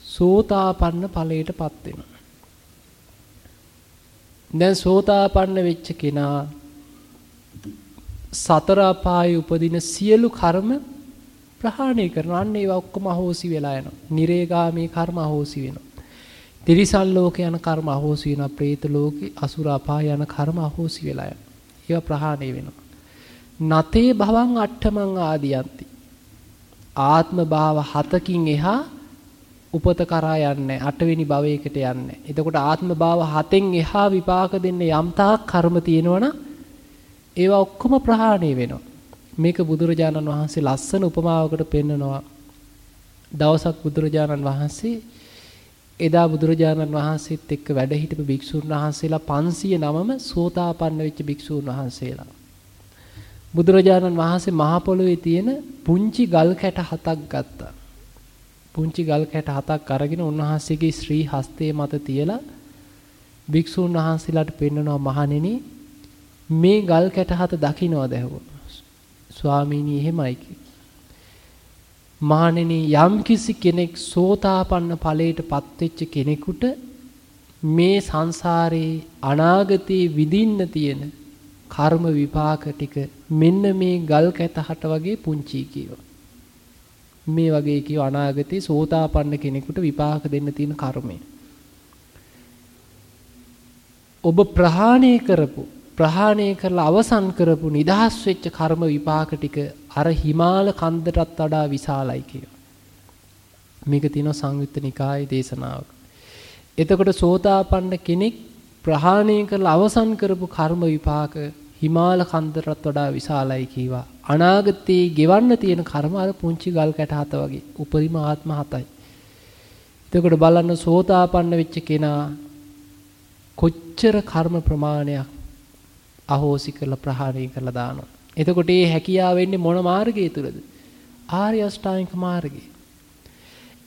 සෝතාපන්න ඵලයටපත් වෙනවා. දැන් සෝතාපන්න වෙච්ච කෙනා සතර අපායේ උපදින සියලු කර්ම ප්‍රහාණය කරනවා. අන්න ඒවා ඔක්කොම අහෝසි වෙලා යනවා. නිරේගාමී කර්ම අහෝසි වෙනවා. තිරිසන් ලෝකේ යන කර්ම අහෝසි වෙනවා. പ്രേත ලෝකේ අසුර අපාය යන කර්ම අහෝසි වෙලා යනවා. ඒවා ප්‍රහාණය වෙනවා. නතේ භවං අට්ඨමං ආදියන්ති. ආත්ම භාව හතකින් එහා උපත කරා යන්නේ අටවෙනි භවයකට යන්නේ. එතකොට ආත්ම භාව හතෙන් එහා විපාක දෙන්න යම් තාක් කර්ම තියෙනවනම් ඒවා ඔක්කොම ප්‍රහාණය වෙනවා. මේක බුදුරජාණන් වහන්සේ ලස්සන උපමාවකට පෙන්නනවා. දවසක් බුදුරජාණන් වහන්සේ එදා බුදුරජාණන් වහන්සේත් එක්ක වැඩ හිටපු භික්ෂුන් වහන්සේලා 509ම සෝතාපන්න වෙච්ච භික්ෂුන් වහන්සේලා. බුදුරජාණන් වහන්සේ මහ පොළොවේ තියෙන පුංචි ගල් කැට හතක් ගත්තා. පුංචි ගල් කැට හතක් අරගෙන උන්වහන්සේගේ ශ්‍රී හස්තයේ මත තියලා භික්ෂුන් වහන්සේලාට පෙන්වනවා මහණෙනි මේ ගල් කැට හත දකින්නවද ඇහුවා. ස්වාමීනි එහෙමයි කිව්වා. මහණෙනි යම්කිසි කෙනෙක් සෝතාපන්න ඵලයටපත් වෙච්ච කෙනෙකුට මේ සංසාරේ අනාගතේ විඳින්න තියෙන කර්ම විපාක ටික මෙන්න මේ ගල් කැත හට වගේ පුංචි කියවා. මේ වගේ කියව අනාගතේ සෝතාපන්න කෙනෙකුට විපාක දෙන්න තියෙන කර්මය. ඔබ ප්‍රහාණය කරපු ප්‍රහාණය කරලා අවසන් කරපු නිදහස් වෙච්ච කර්ම විපාක ටික අර හිමාල කන්දටත් වඩා විශාලයි කියනවා. මේක තියෙනවා සංයුත්ත නිකායේ දේශනාවක. එතකොට සෝතාපන්න කෙනෙක් ප්‍රහාණය කරලා අවසන් කරපු කර්ම විපාක හිමාල කන්දටත් වඩා විශාලයි කීවා. අනාගතේ ගෙවන්න තියෙන කර්ම අර පුංචි ගල් කැට හත වගේ උපරිම ආත්ම හතයි. එතකොට බලන්න සෝතාපන්න වෙච්ච කෙනා කොච්චර කර්ම ප්‍රමාණයක් අහෝසි කරලා ප්‍රහාණය කරලා දානවා. එතකොට මේ හැකියාව වෙන්නේ මොන මාර්ගය තුලද? ආර්ය අෂ්ටාංගික මාර්ගය.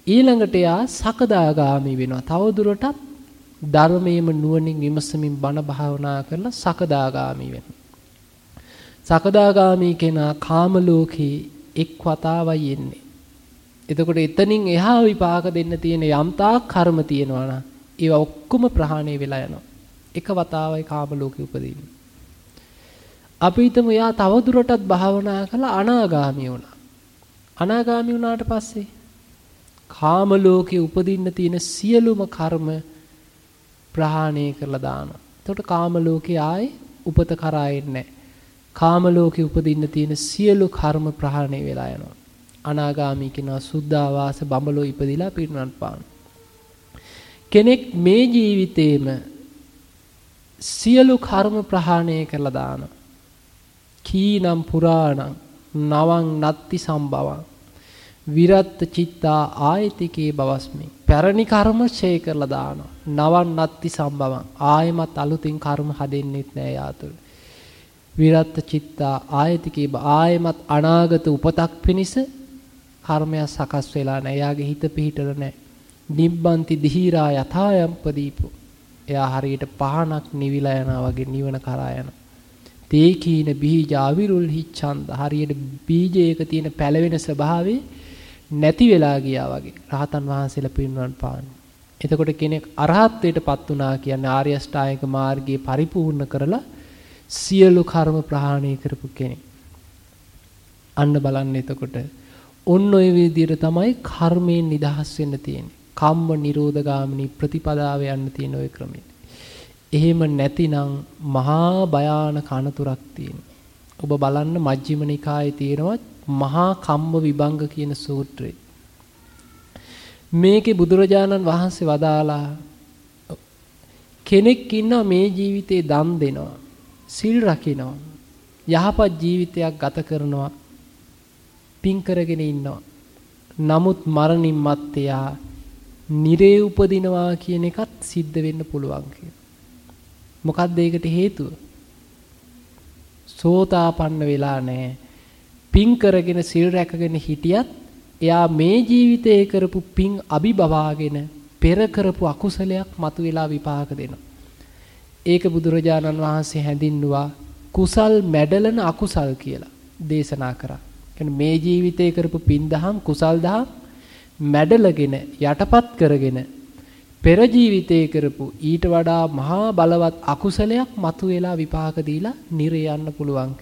ඊළඟට යා සකදාගාමි වෙනවා. තව දුරටත් ධර්මයේම නුවණින් විමසමින් බණ භාවනා කරලා සකදාගාමි වෙනවා. සකදාගාමි කෙනා කාම ලෝකේ එක් වතාවයි එන්නේ. එතකොට එතනින් එහා විපාක දෙන්න තියෙන යම්තාක් කර්ම තියෙනවා නම් ඒවා ඔක්කොම ප්‍රහාණය වෙලා යනවා. එක වතාවයි කාම ලෝකේ උපදින්නේ. අපි හිතමු යා තව දුරටත් භාවනා කළා අනාගාමී වුණා. අනාගාමී වුණාට පස්සේ කාම ලෝකේ උපදින්න තියෙන සියලුම කර්ම ප්‍රහාණය කරලා දානවා. එතකොට කාම ලෝකේ ආයේ උපත කරා එන්නේ කාම ලෝකේ උපදින්න තියෙන සියලු කර්ම ප්‍රහාණය වෙලා යනවා. අනාගාමී කෙනා සුද්ධාවාස බඹලෝ ඉපදිලා පිරිනවන් පාන. කෙනෙක් මේ ජීවිතේම සියලු කර්ම ප්‍රහාණය කරලා දානවා. කීනම් පුරාණං නවං නත්ති සම්භවං විරත්ත චිත්තා ආයතිකේ බවස්මි පැරණි කර්ම ඡේ කරලා දානවා නවන් නත්ති සම්භවං ආයමත් අලුතින් කර්ම හදෙන්නෙත් නෑ යාතුල විරත්ත චිත්තා ආයතිකේ ආයමත් අනාගත උපතක් පිණිස කර්මයක් සකස් වෙලා නෑ එයාගේ හිත පිහිටල නෑ නිබ්බන්ති දිහිරා යථායම් පදීපෝ එයා හරියට පහනක් නිවිලා යනවා වගේ නිවන කරා යනවා. තේකීන බීජ අවිරුල් හිච්ඡන්ද හරියට බීජයක තියෙන පැලවෙන ස්වභාවය නැති වෙලා ගියා වගේ. රහතන් වහන්සේලා පින්වන් පාන. එතකොට කෙනෙක් අරහත්ත්වයටපත් වුණා කියන්නේ ආර්ය අෂ්ටාංගික මාර්ගයේ පරිපූර්ණ කරලා සියලු කර්ම ප්‍රහාණය කරපු කෙනෙක්. අන්න බලන්න එතකොට ඔන්න ඔය විදිහට තමයි කර්මයෙන් නිදහස් වෙන්න තියෙන්නේ. කම්ම නිරෝධගාමිනී ප්‍රතිපදාව යන්න තියෙන ওই ක්‍රමය. එහෙම නැතිනම් මහා භයානක අනතුරක් තියෙනවා. ඔබ බලන්න මජ්ක්‍ධිම නිකායේ තියෙනවා මහා කම්ම විභංග කියන සූත්‍රය. මේකේ බුදුරජාණන් වහන්සේ වදාලා කෙනෙක් ඉන්නවා මේ ජීවිතේ දන් දෙනවා. සිල් රකින්නවා. යහපත් ජීවිතයක් ගත කරනවා. පින් කරගෙන ඉන්නවා. නමුත් මරණින් මත්තේ නිරේ උපදිනවා කියන එකත් සිද්ධ වෙන්න පුළුවන් කියලා. මොකක්ද ඒකට හේතුව? සෝතාපන්න වෙලා නැහැ. පින් කරගෙන සිල් රැකගෙන හිටියත් එයා මේ ජීවිතේ කරපු පින් අභිබවාගෙන පෙර කරපු අකුසලයක් මතුවලා විපාක දෙනවා. ඒක බුදුරජාණන් වහන්සේ හැඳින්නුවා කුසල් මැඩලන අකුසල් කියලා දේශනා කරා. කියන්නේ මේ ජීවිතේ කරපු පින් දහම් කුසල් දහම් මැඩලගෙන යටපත් කරගෙන පෙර ජීවිතේ කරපු ඊට වඩා මහා බලවත් අකුසලයක් මතුවලා විපාක දීලා නිරේ යන්න පුළුවන්.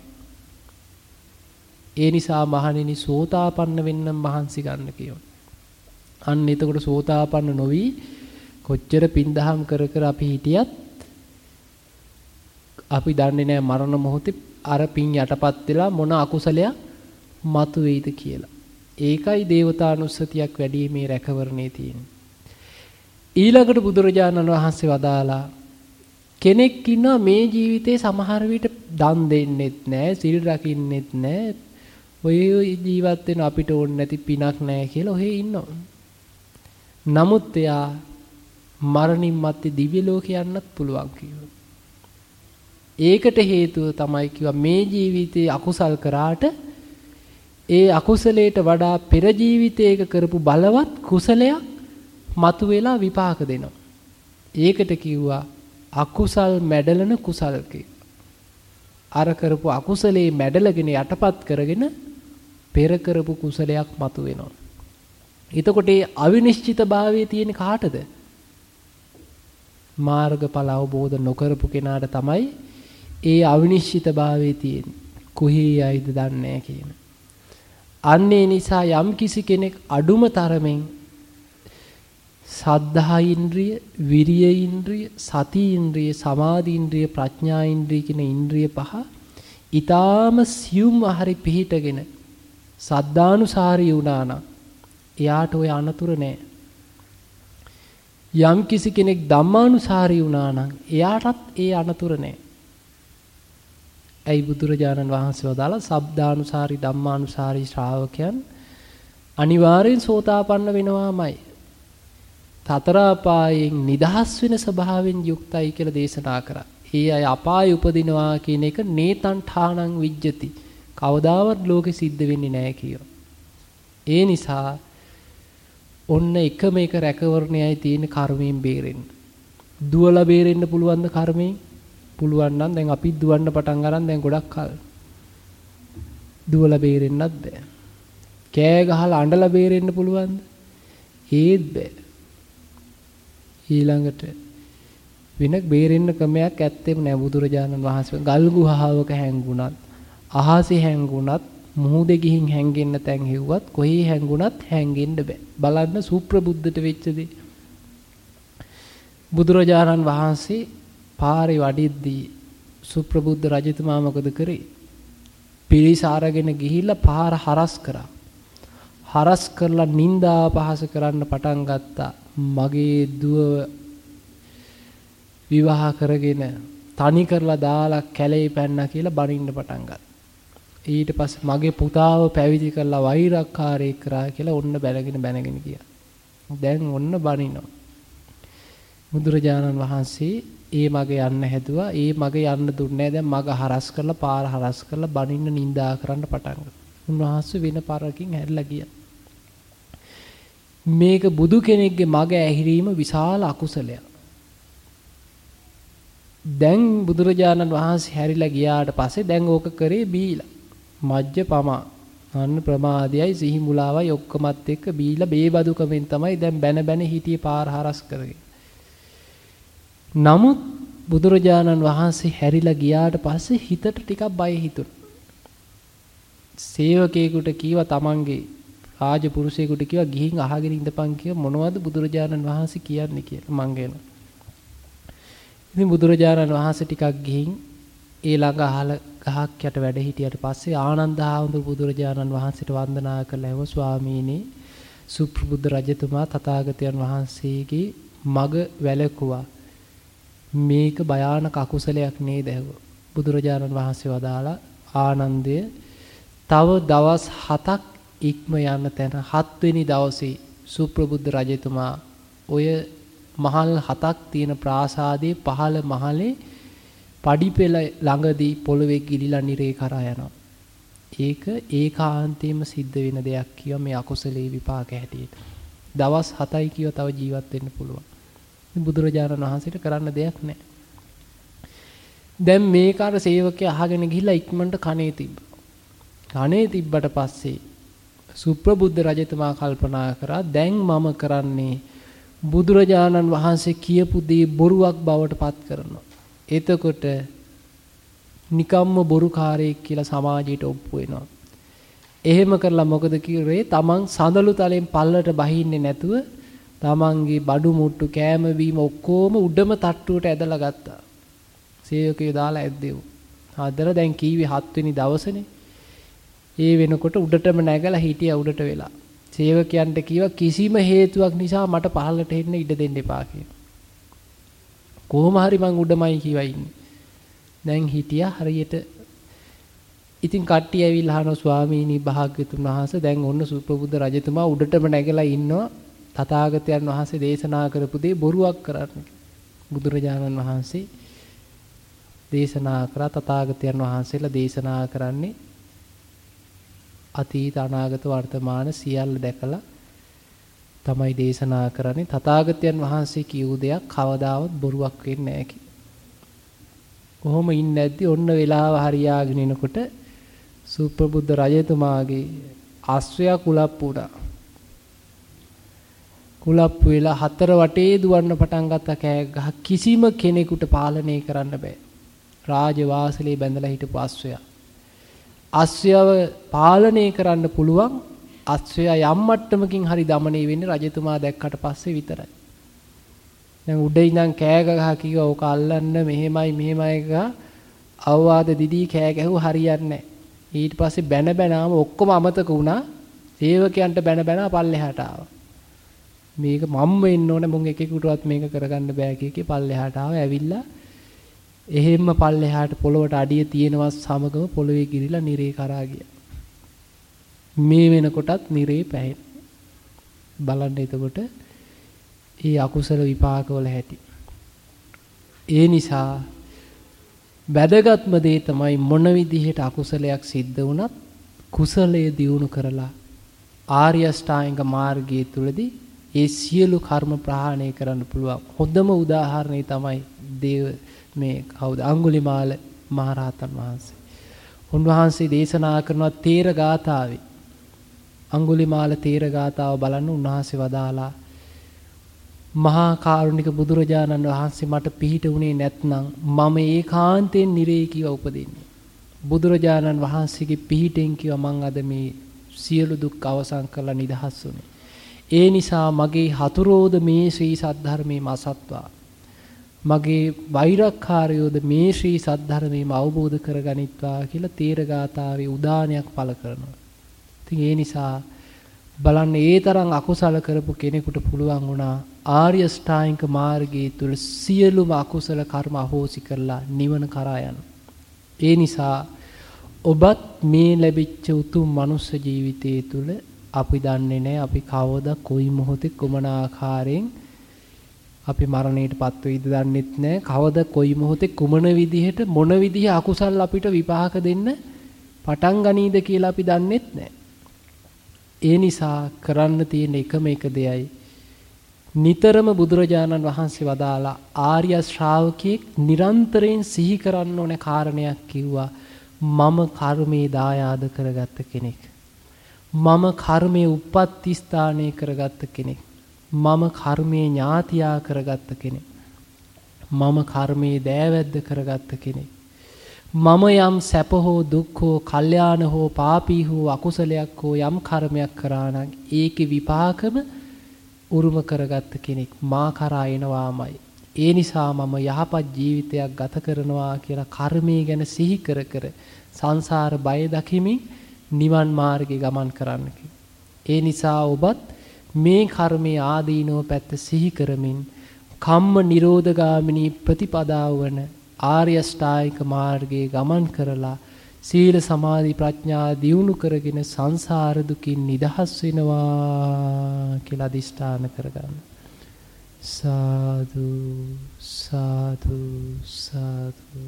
ඒ නිසා මහණෙනි සෝතාපන්න වෙන්න මහන්සි ගන්න කියනවා. අන්න එතකොට සෝතාපන්න නොවි කොච්චර පින්දහම් කර කර අපි හිටියත් අපි දන්නේ නැහැ මරණ මොහොතේ අර පින් යටපත් වෙලා මොන අකුසලයක් මතුවේද කියලා. ඒකයි දේවතානුස්සතියක් වැඩි මේ රැකවරණේ තියෙන්නේ. ඊළඟට බුදුරජාණන් වහන්සේ වදාලා කෙනෙක් ඉන්නවා මේ ජීවිතේ සමහර විට දන් දෙන්නෙත් නැහැ, සිල් රකින්නෙත් නැහැ. ඔය ජීවත් වෙන අපිට ඕන නැති පිනක් නැහැ කියලා ඔහේ ඉන්නවා. නමුත් එයා මරණින් මත්තේ දිව්‍ය ලෝක යන්නත් පුළුවන් කිව්වා. ඒකට හේතුව තමයි කිව්වා මේ ජීවිතේ අකුසල් කරාට ඒ අකුසලයට වඩා පෙර ජීවිතයක කරපු බලවත් කුසලයක් මතුවෙලා විපාක දෙනවා. ඒකට කිව්වා අකුසල් මැඩලන කුසල් අර කරපු අකුසලේ මැඩලගෙන යටපත් කරගෙන පෙර කරපු කුසලයක් මතුවෙනවා. එතකොට ඒ අවිනිශ්චිතභාවයේ තියෙන කාටද? මාර්ගඵල අවබෝධ නොකරපු කෙනාට තමයි ඒ අවිනිශ්චිතභාවයේ තියෙන්නේ. කොහේ යයිද දන්නේ කියන. අන්නේ නිසා යම් කිසි කෙනෙක් අඩුම තරමෙන් සද්ධා ඉන්ද්‍රිය, විරිය ඉන්ද්‍රිය, සති ඉන්ද්‍රිය, සමාධි ඉන්ද්‍රිය, ප්‍රඥා ඉන්ද්‍රිය කියන ඉන්ද්‍රිය පහ ඊටාම සියුම් හරි පිහිටගෙන සද්ධානුසාරී වුණා නම් එයාට ওই අනතුර නෑ. යම් කිසි කෙනෙක් ධම්මානුසාරී වුණා නම් එයාටත් ඒ අනතුර නෑ. ඇයි බුදුරජාණන් වහන්සේ වදාලා සබ්දානුසාරි ධම්මානුසාරි ශ්‍රාවකයන් අනිවාර්යෙන් සෝතාපන්න වෙනවාමයි. තතර අපායෙන් නිදහස් වෙන ස්වභාවයෙන් යුක්තයි කියලා දේශනා කරා. ඒ අය අපාය උපදිනවා කියන එක නේතං ඨානං විජ්ජති. කවදාවත් ලෝකෙ සිද්ධ වෙන්නේ නැහැ කියෝ. ඒ නිසා ඔන්න එකම එක රැකවරණයයි තියෙන කර්මයෙන් බේරෙන්න. දුවලා බේරෙන්න පුළුවන් ද කර්මයෙන්? පුළුවන් නම් දැන් අපි දුවන්න පටන් ගන්න දැන් ගොඩක් කල්. දුවලා බේරෙන්නත් බෑ. කෑ ගහලා අඬලා බේරෙන්න පුළුවන්ද? ඒත් බෑ. ඊළඟට වෙන බේරෙන්න ක්‍රමයක් ඇත්තෙම නෑ බුදුරජාණන් වහන්සේ. ගල් ගුහාවක හැංගුණත්, අහසේ හැංගුණත්, මුහුදේ ගිහින් හැංගෙන්න තැන් හෙව්වත් කොහේ හැංගුණත් හැංගෙන්න බෑ. බලන්න සුප්‍රබුද්ධට වෙච්ච දේ. බුදුරජාණන් වහන්සේ පාරේ වඩිද්දී සුප්‍රබුද්ධ රජතුමා මොකද කරේ? පිරිස අරගෙන ගිහිල්ලා පාර හරස් කරා. හරස් කරලා නිന്ദා පහස කරන්න පටන් ගත්තා. මගේ දුව විවාහ කරගෙන තනි කරලා දාලා කැලේ පැන්නා කියලා බනින්න පටන් ගත්තා. ඊට පස්සේ මගේ පුතාව පැවිදි කරලා වෛරක්කාරයෙක් කරා කියලා ඔන්න බැනගෙන බැනගෙන ගියා. දැන් ඔන්න බනිනවා. බුදුරජාණන් වහන්සේ ඒ මග යන්න හැදුවා. ඒ මග යන්න දුන්නේ දැන් මග හරස් කරලා පාර හරස් කරලා බනින්න නිඳා කරන්න පටන් උන්වහන්සේ වෙන පාරකින් හැරිලා ගියා. මේක බුදු කෙනෙක්ගේ මග ඇහිරීම විශාල අකුසලයක්. දැන් බුදුරජාණන් වහන්සේ හැරිලා ගියාට පස්සේ දැන් ඕක කරේ බීලා. මජ්ජ පමා. අන්න ප්‍රමාදයයි සිහි මුලාවයි ඔක්කොමත් එක්ක බීලා බේබදුකමෙන් තමයි දැන් බැන බැන හිටියේ පාර හරස් කරගෙන. නමුත් බුදුරජාණන් වහන්සේ හැරිලා ගියාට පස්සේ හිතට ටිකක් බය හිතුණා. සේවකයෙකුට කීවා තමන්ගේ රාජපුරුෂයෙකුට කිව්වා ගිහින් අහගෙන ඉඳපන් කිය මොනවද බුදුරජාණන් වහන්සේ කියන්නේ කියලා මං ගැන. ඉතින් බුදුරජාණන් වහන්සේ ටිකක් ගිහින් ඒ ළඟ අහල ගහක් යට වැඩ හිටියට පස්සේ ආනන්ද හාමුදුරු බුදුරජාණන් වහන්සේට වන්දනා කළා එව ස්වාමීනි සුප්‍රබුද්ධ රජතුමා තථාගතයන් වහන්සේගේ මග වැළකුවා මේක භයානක අකුසලයක් නේද බුදුරජාණන් වහන්සේ වදාලා ආනන්දය තව දවස් 7ක් ඉක්ම යන තැන හත්වෙනි දවසේ සුප්‍රබුද්ධ රජතුමා ඔය මහල් හතක් තියෙන ප්‍රාසාදයේ පහළ මහලේ පඩිපෙළ ළඟදී පොළවේ ගිලිලා නිරේ කරා යනවා. ඒක ඒකාන්තයෙන්ම සිද්ධ වෙන දෙයක් කියව මේ අකුසලේ විපාක හැටියට. දවස් 7යි කියව තව ජීවත් වෙන්න පුළුවන්. බුදුරජාණන් වහන්සේට කරන්න දෙයක් නැහැ. දැන් මේක අර සේවකයා අහගෙන ගිහිල්ලා ඉක්මනට කනේ තිබ්බා. කනේ තිබ්බට පස්සේ සුප්‍රබුද්ධ රජතුමා කල්පනා කරා දැන් මම කරන්නේ බුදුරජාණන් වහන්සේ කියපු දේ බොරුවක් බවට පත් කරනවා. එතකොට නිකම්ම බොරුකාරයෙක් කියලා සමාජයට ඔප්පු වෙනවා. එහෙම කරලා මොකද කිව්වේ? තමන් සඳලු තලෙන් පල්ලට බහින්නේ නැතුව තමන්ගේ බඩු මුට්ටු කෑම බීම ඔක්කොම උඩම තට්ටුවට ඇදලා ගත්තා. සේවකයෝ දාලා ඇද්දෙව්. හදලා දැන් කීවේ 7 වෙනි දවසනේ. ඒ වෙනකොට උඩටම නැගලා හිටියා උඩට වෙලා. සේවකයන්ට කිව්වා කිසිම හේතුවක් නිසා මට පහළට එන්න ඉඩ දෙන්න එපා කියලා. කොහොම හරි මං උඩමයි කිව්වා ඉන්නේ. දැන් හිටියා හරියට ඉතින් කට්ටිය ඇවිල්ලා අහනවා ස්වාමීනි භාග්‍යතුන් වහන්සේ දැන් ඔන්න සුප්‍රබුද්ධ රජතුමා උඩටම නැගලා ඉන්නවා තථාගතයන් වහන්සේ දේශනා කරපු දේ බොරුවක් කරන්න. බුදුරජාණන් වහන්සේ දේශනා කරා තථාගතයන් වහන්සේලා දේශනා කරන්නේ අතීත අනාගත වර්තමාන සියල්ල දැකලා තමයි දේශනා කරන්නේ තථාගතයන් වහන්සේ කියූ දෙයක් කවදාවත් බොරුවක් වෙන්නේ නැහැ කියලා. කොහොම ඉන්නේ නැද්දි ඔන්න වෙලාව හරියාගෙන එනකොට සුප්‍රබුද්ධ රජතුමාගේ අශ්වයා කුලප්පු උනා. කුලප්පු වෙලා හතර වටේ දුවන්න පටන් ගත්ත කෑ ගහ කිසිම කෙනෙකුට පාලනය කරන්න බෑ. රාජවාසලේ බැඳලා හිටපු අස්වැයා. අස්වැයව පාලනය කරන්න පුළුවන් අස්වැයා යම් මට්ටමකින් හරි দমনය වෙන්නේ රජතුමා දැක්කට පස්සේ විතරයි. දැන් උඩ ඉඳන් කෑ ගහ කිව්වා ඕක අල්ලන්න මෙහෙමයි මෙහෙමයි ගහ අවවාද දිදී කෑ ගැහුව හරියන්නේ ඊට පස්සේ බැන බැනාම ඔක්කොම අමතක වුණා. සේවකයන්ට බැන බැනා පල්ලෙහාට ආවා. මේක මම්ම වෙන්න ඕනේ මුන් එකෙකුටවත් මේක කරගන්න බෑ කිය පල්ලෙහාට ආවා. ඇවිල්ලා එහෙම්ම පල්ලෙහාට පොළවට අඩිය තියෙනවත් සමගම පොළවේ ගිරිලා නිරේ කරා ගියා. මේ වෙනකොටත් නිරේ පැහැෙන. බලන්න එතකොට ඒ අකුසල විපාකවල හැටි. ඒ නිසා වැදගත්ම දේ තමයි මොන විදිහට අකුසලයක් සිද්ධ වුණත් කුසලයේ දියුණු කරලා ආර්ය අෂ්ටාංග මාර්ගයේ තුලදී ඒ සියලු කර්ම ප්‍රහාණය කරන්න පුළුවන්. හොඳම උදාහරණය තමයි දේව මේ කවුද අඟුලිමාල මහරහතන් වහන්සේ. උන්වහන්සේ දේශනා කරනවා තේර ගාථාවේ. අඟුලිමාල තේර ගාථාව බලන්න උන්වහන්සේ වදාලා මහා කාරුණික බුදුරජාණන් වහන්සේ මට පිහිට වුණේ නැත්නම් මම ඒකාන්තයෙන් නිරේ කිව උපදින්නේ. බුදුරජාණන් වහන්සේගේ පිහිටෙන් කිව මං අද මේ සියලු දුක් අවසන් කරලා නිදහස් වුණේ. ඒ නිසා මගේ හතුරෝද මේ ශ්‍රී සද්ධර්මයේ මසත්වා මගේ වෛරක්කාරයෝද මේ ශ්‍රී සද්ධර්මයම අවබෝධ කරගනිත්වා කියලා තීරගාතාවේ උදානයක් පළ කරනවා. ඉතින් ඒ නිසා බලන්න ඒ තරම් අකුසල කරපු කෙනෙකුට පුළුවන් වුණා ආර්ය ශ්‍රායික මාර්ගයේ තුල සියලුම අකුසල කර්ම අහෝසි කරලා නිවන කරා යන. ඒ නිසා ඔබත් මේ ලැබිච්ච උතුම් මනුස්ස ජීවිතයේ තුල අපි දන්නේ නැහැ අපි කවදා කොයි මොහොතේ කුමන ආකාරයෙන් අපි මරණයටපත් වෙයිද දන්නෙත් නැහැ. කවද කොයි මොහොතේ කුමන විදිහට මොන විදිහ අකුසල් අපිට විපාක දෙන්න පටන් ගනීද කියලා අපි දන්නෙත් නැහැ. ඒ නිසා කරන්න තියෙන එකම එක දෙයයි නිතරම බුදුරජාණන් වහන්සේ වදාලා ආර්ය ශ්‍රාවකෙක් නිරන්තරයෙන් සිහි කරන්න ඕන කාරණයක් කිව්වා මම කර්මේ දායාද කරගත්ත කෙනෙක් මම කර්මයේ උප්පත්ති ස්ථානය කරගත්ත කෙනෙක්. මම කර්මයේ ඥාතියා කරගත්ත කෙනෙක්. මම කර්මයේ දෑවැද්ද කරගත්ත කෙනෙක්. මම යම් සැප හෝ දුක් හෝ කල්යාණ හෝ පාපී හෝ අකුසලයක් හෝ යම් කර්මයක් කරා නම් ඒකේ විපාකම උරුම කරගත්ත කෙනෙක් මා කරා එනවාමයි. ඒ නිසා මම යහපත් ජීවිතයක් ගත කරනවා කියලා කර්මය ගැන සිහි කර කර සංසාර බය දකිමින් නිවන් මාර්ගේ ගමන් කරන්න ඒ නිසා ඔබත් මේ කර්මයේ ආදීනව පැත්ත සිහි කරමින් කම්ම නිරෝධගාමිනී ප්‍රතිපදාව වන ආර්ය ශ්‍රායික මාර්ගයේ ගමන් කරලා සීල සමාධි ප්‍රඥා දියුණු කරගෙන සංසාර දුකින් නිදහස් වෙනවා කියලා අදිෂ්ඨාන කරගන්න. සාදු සාදු සාදු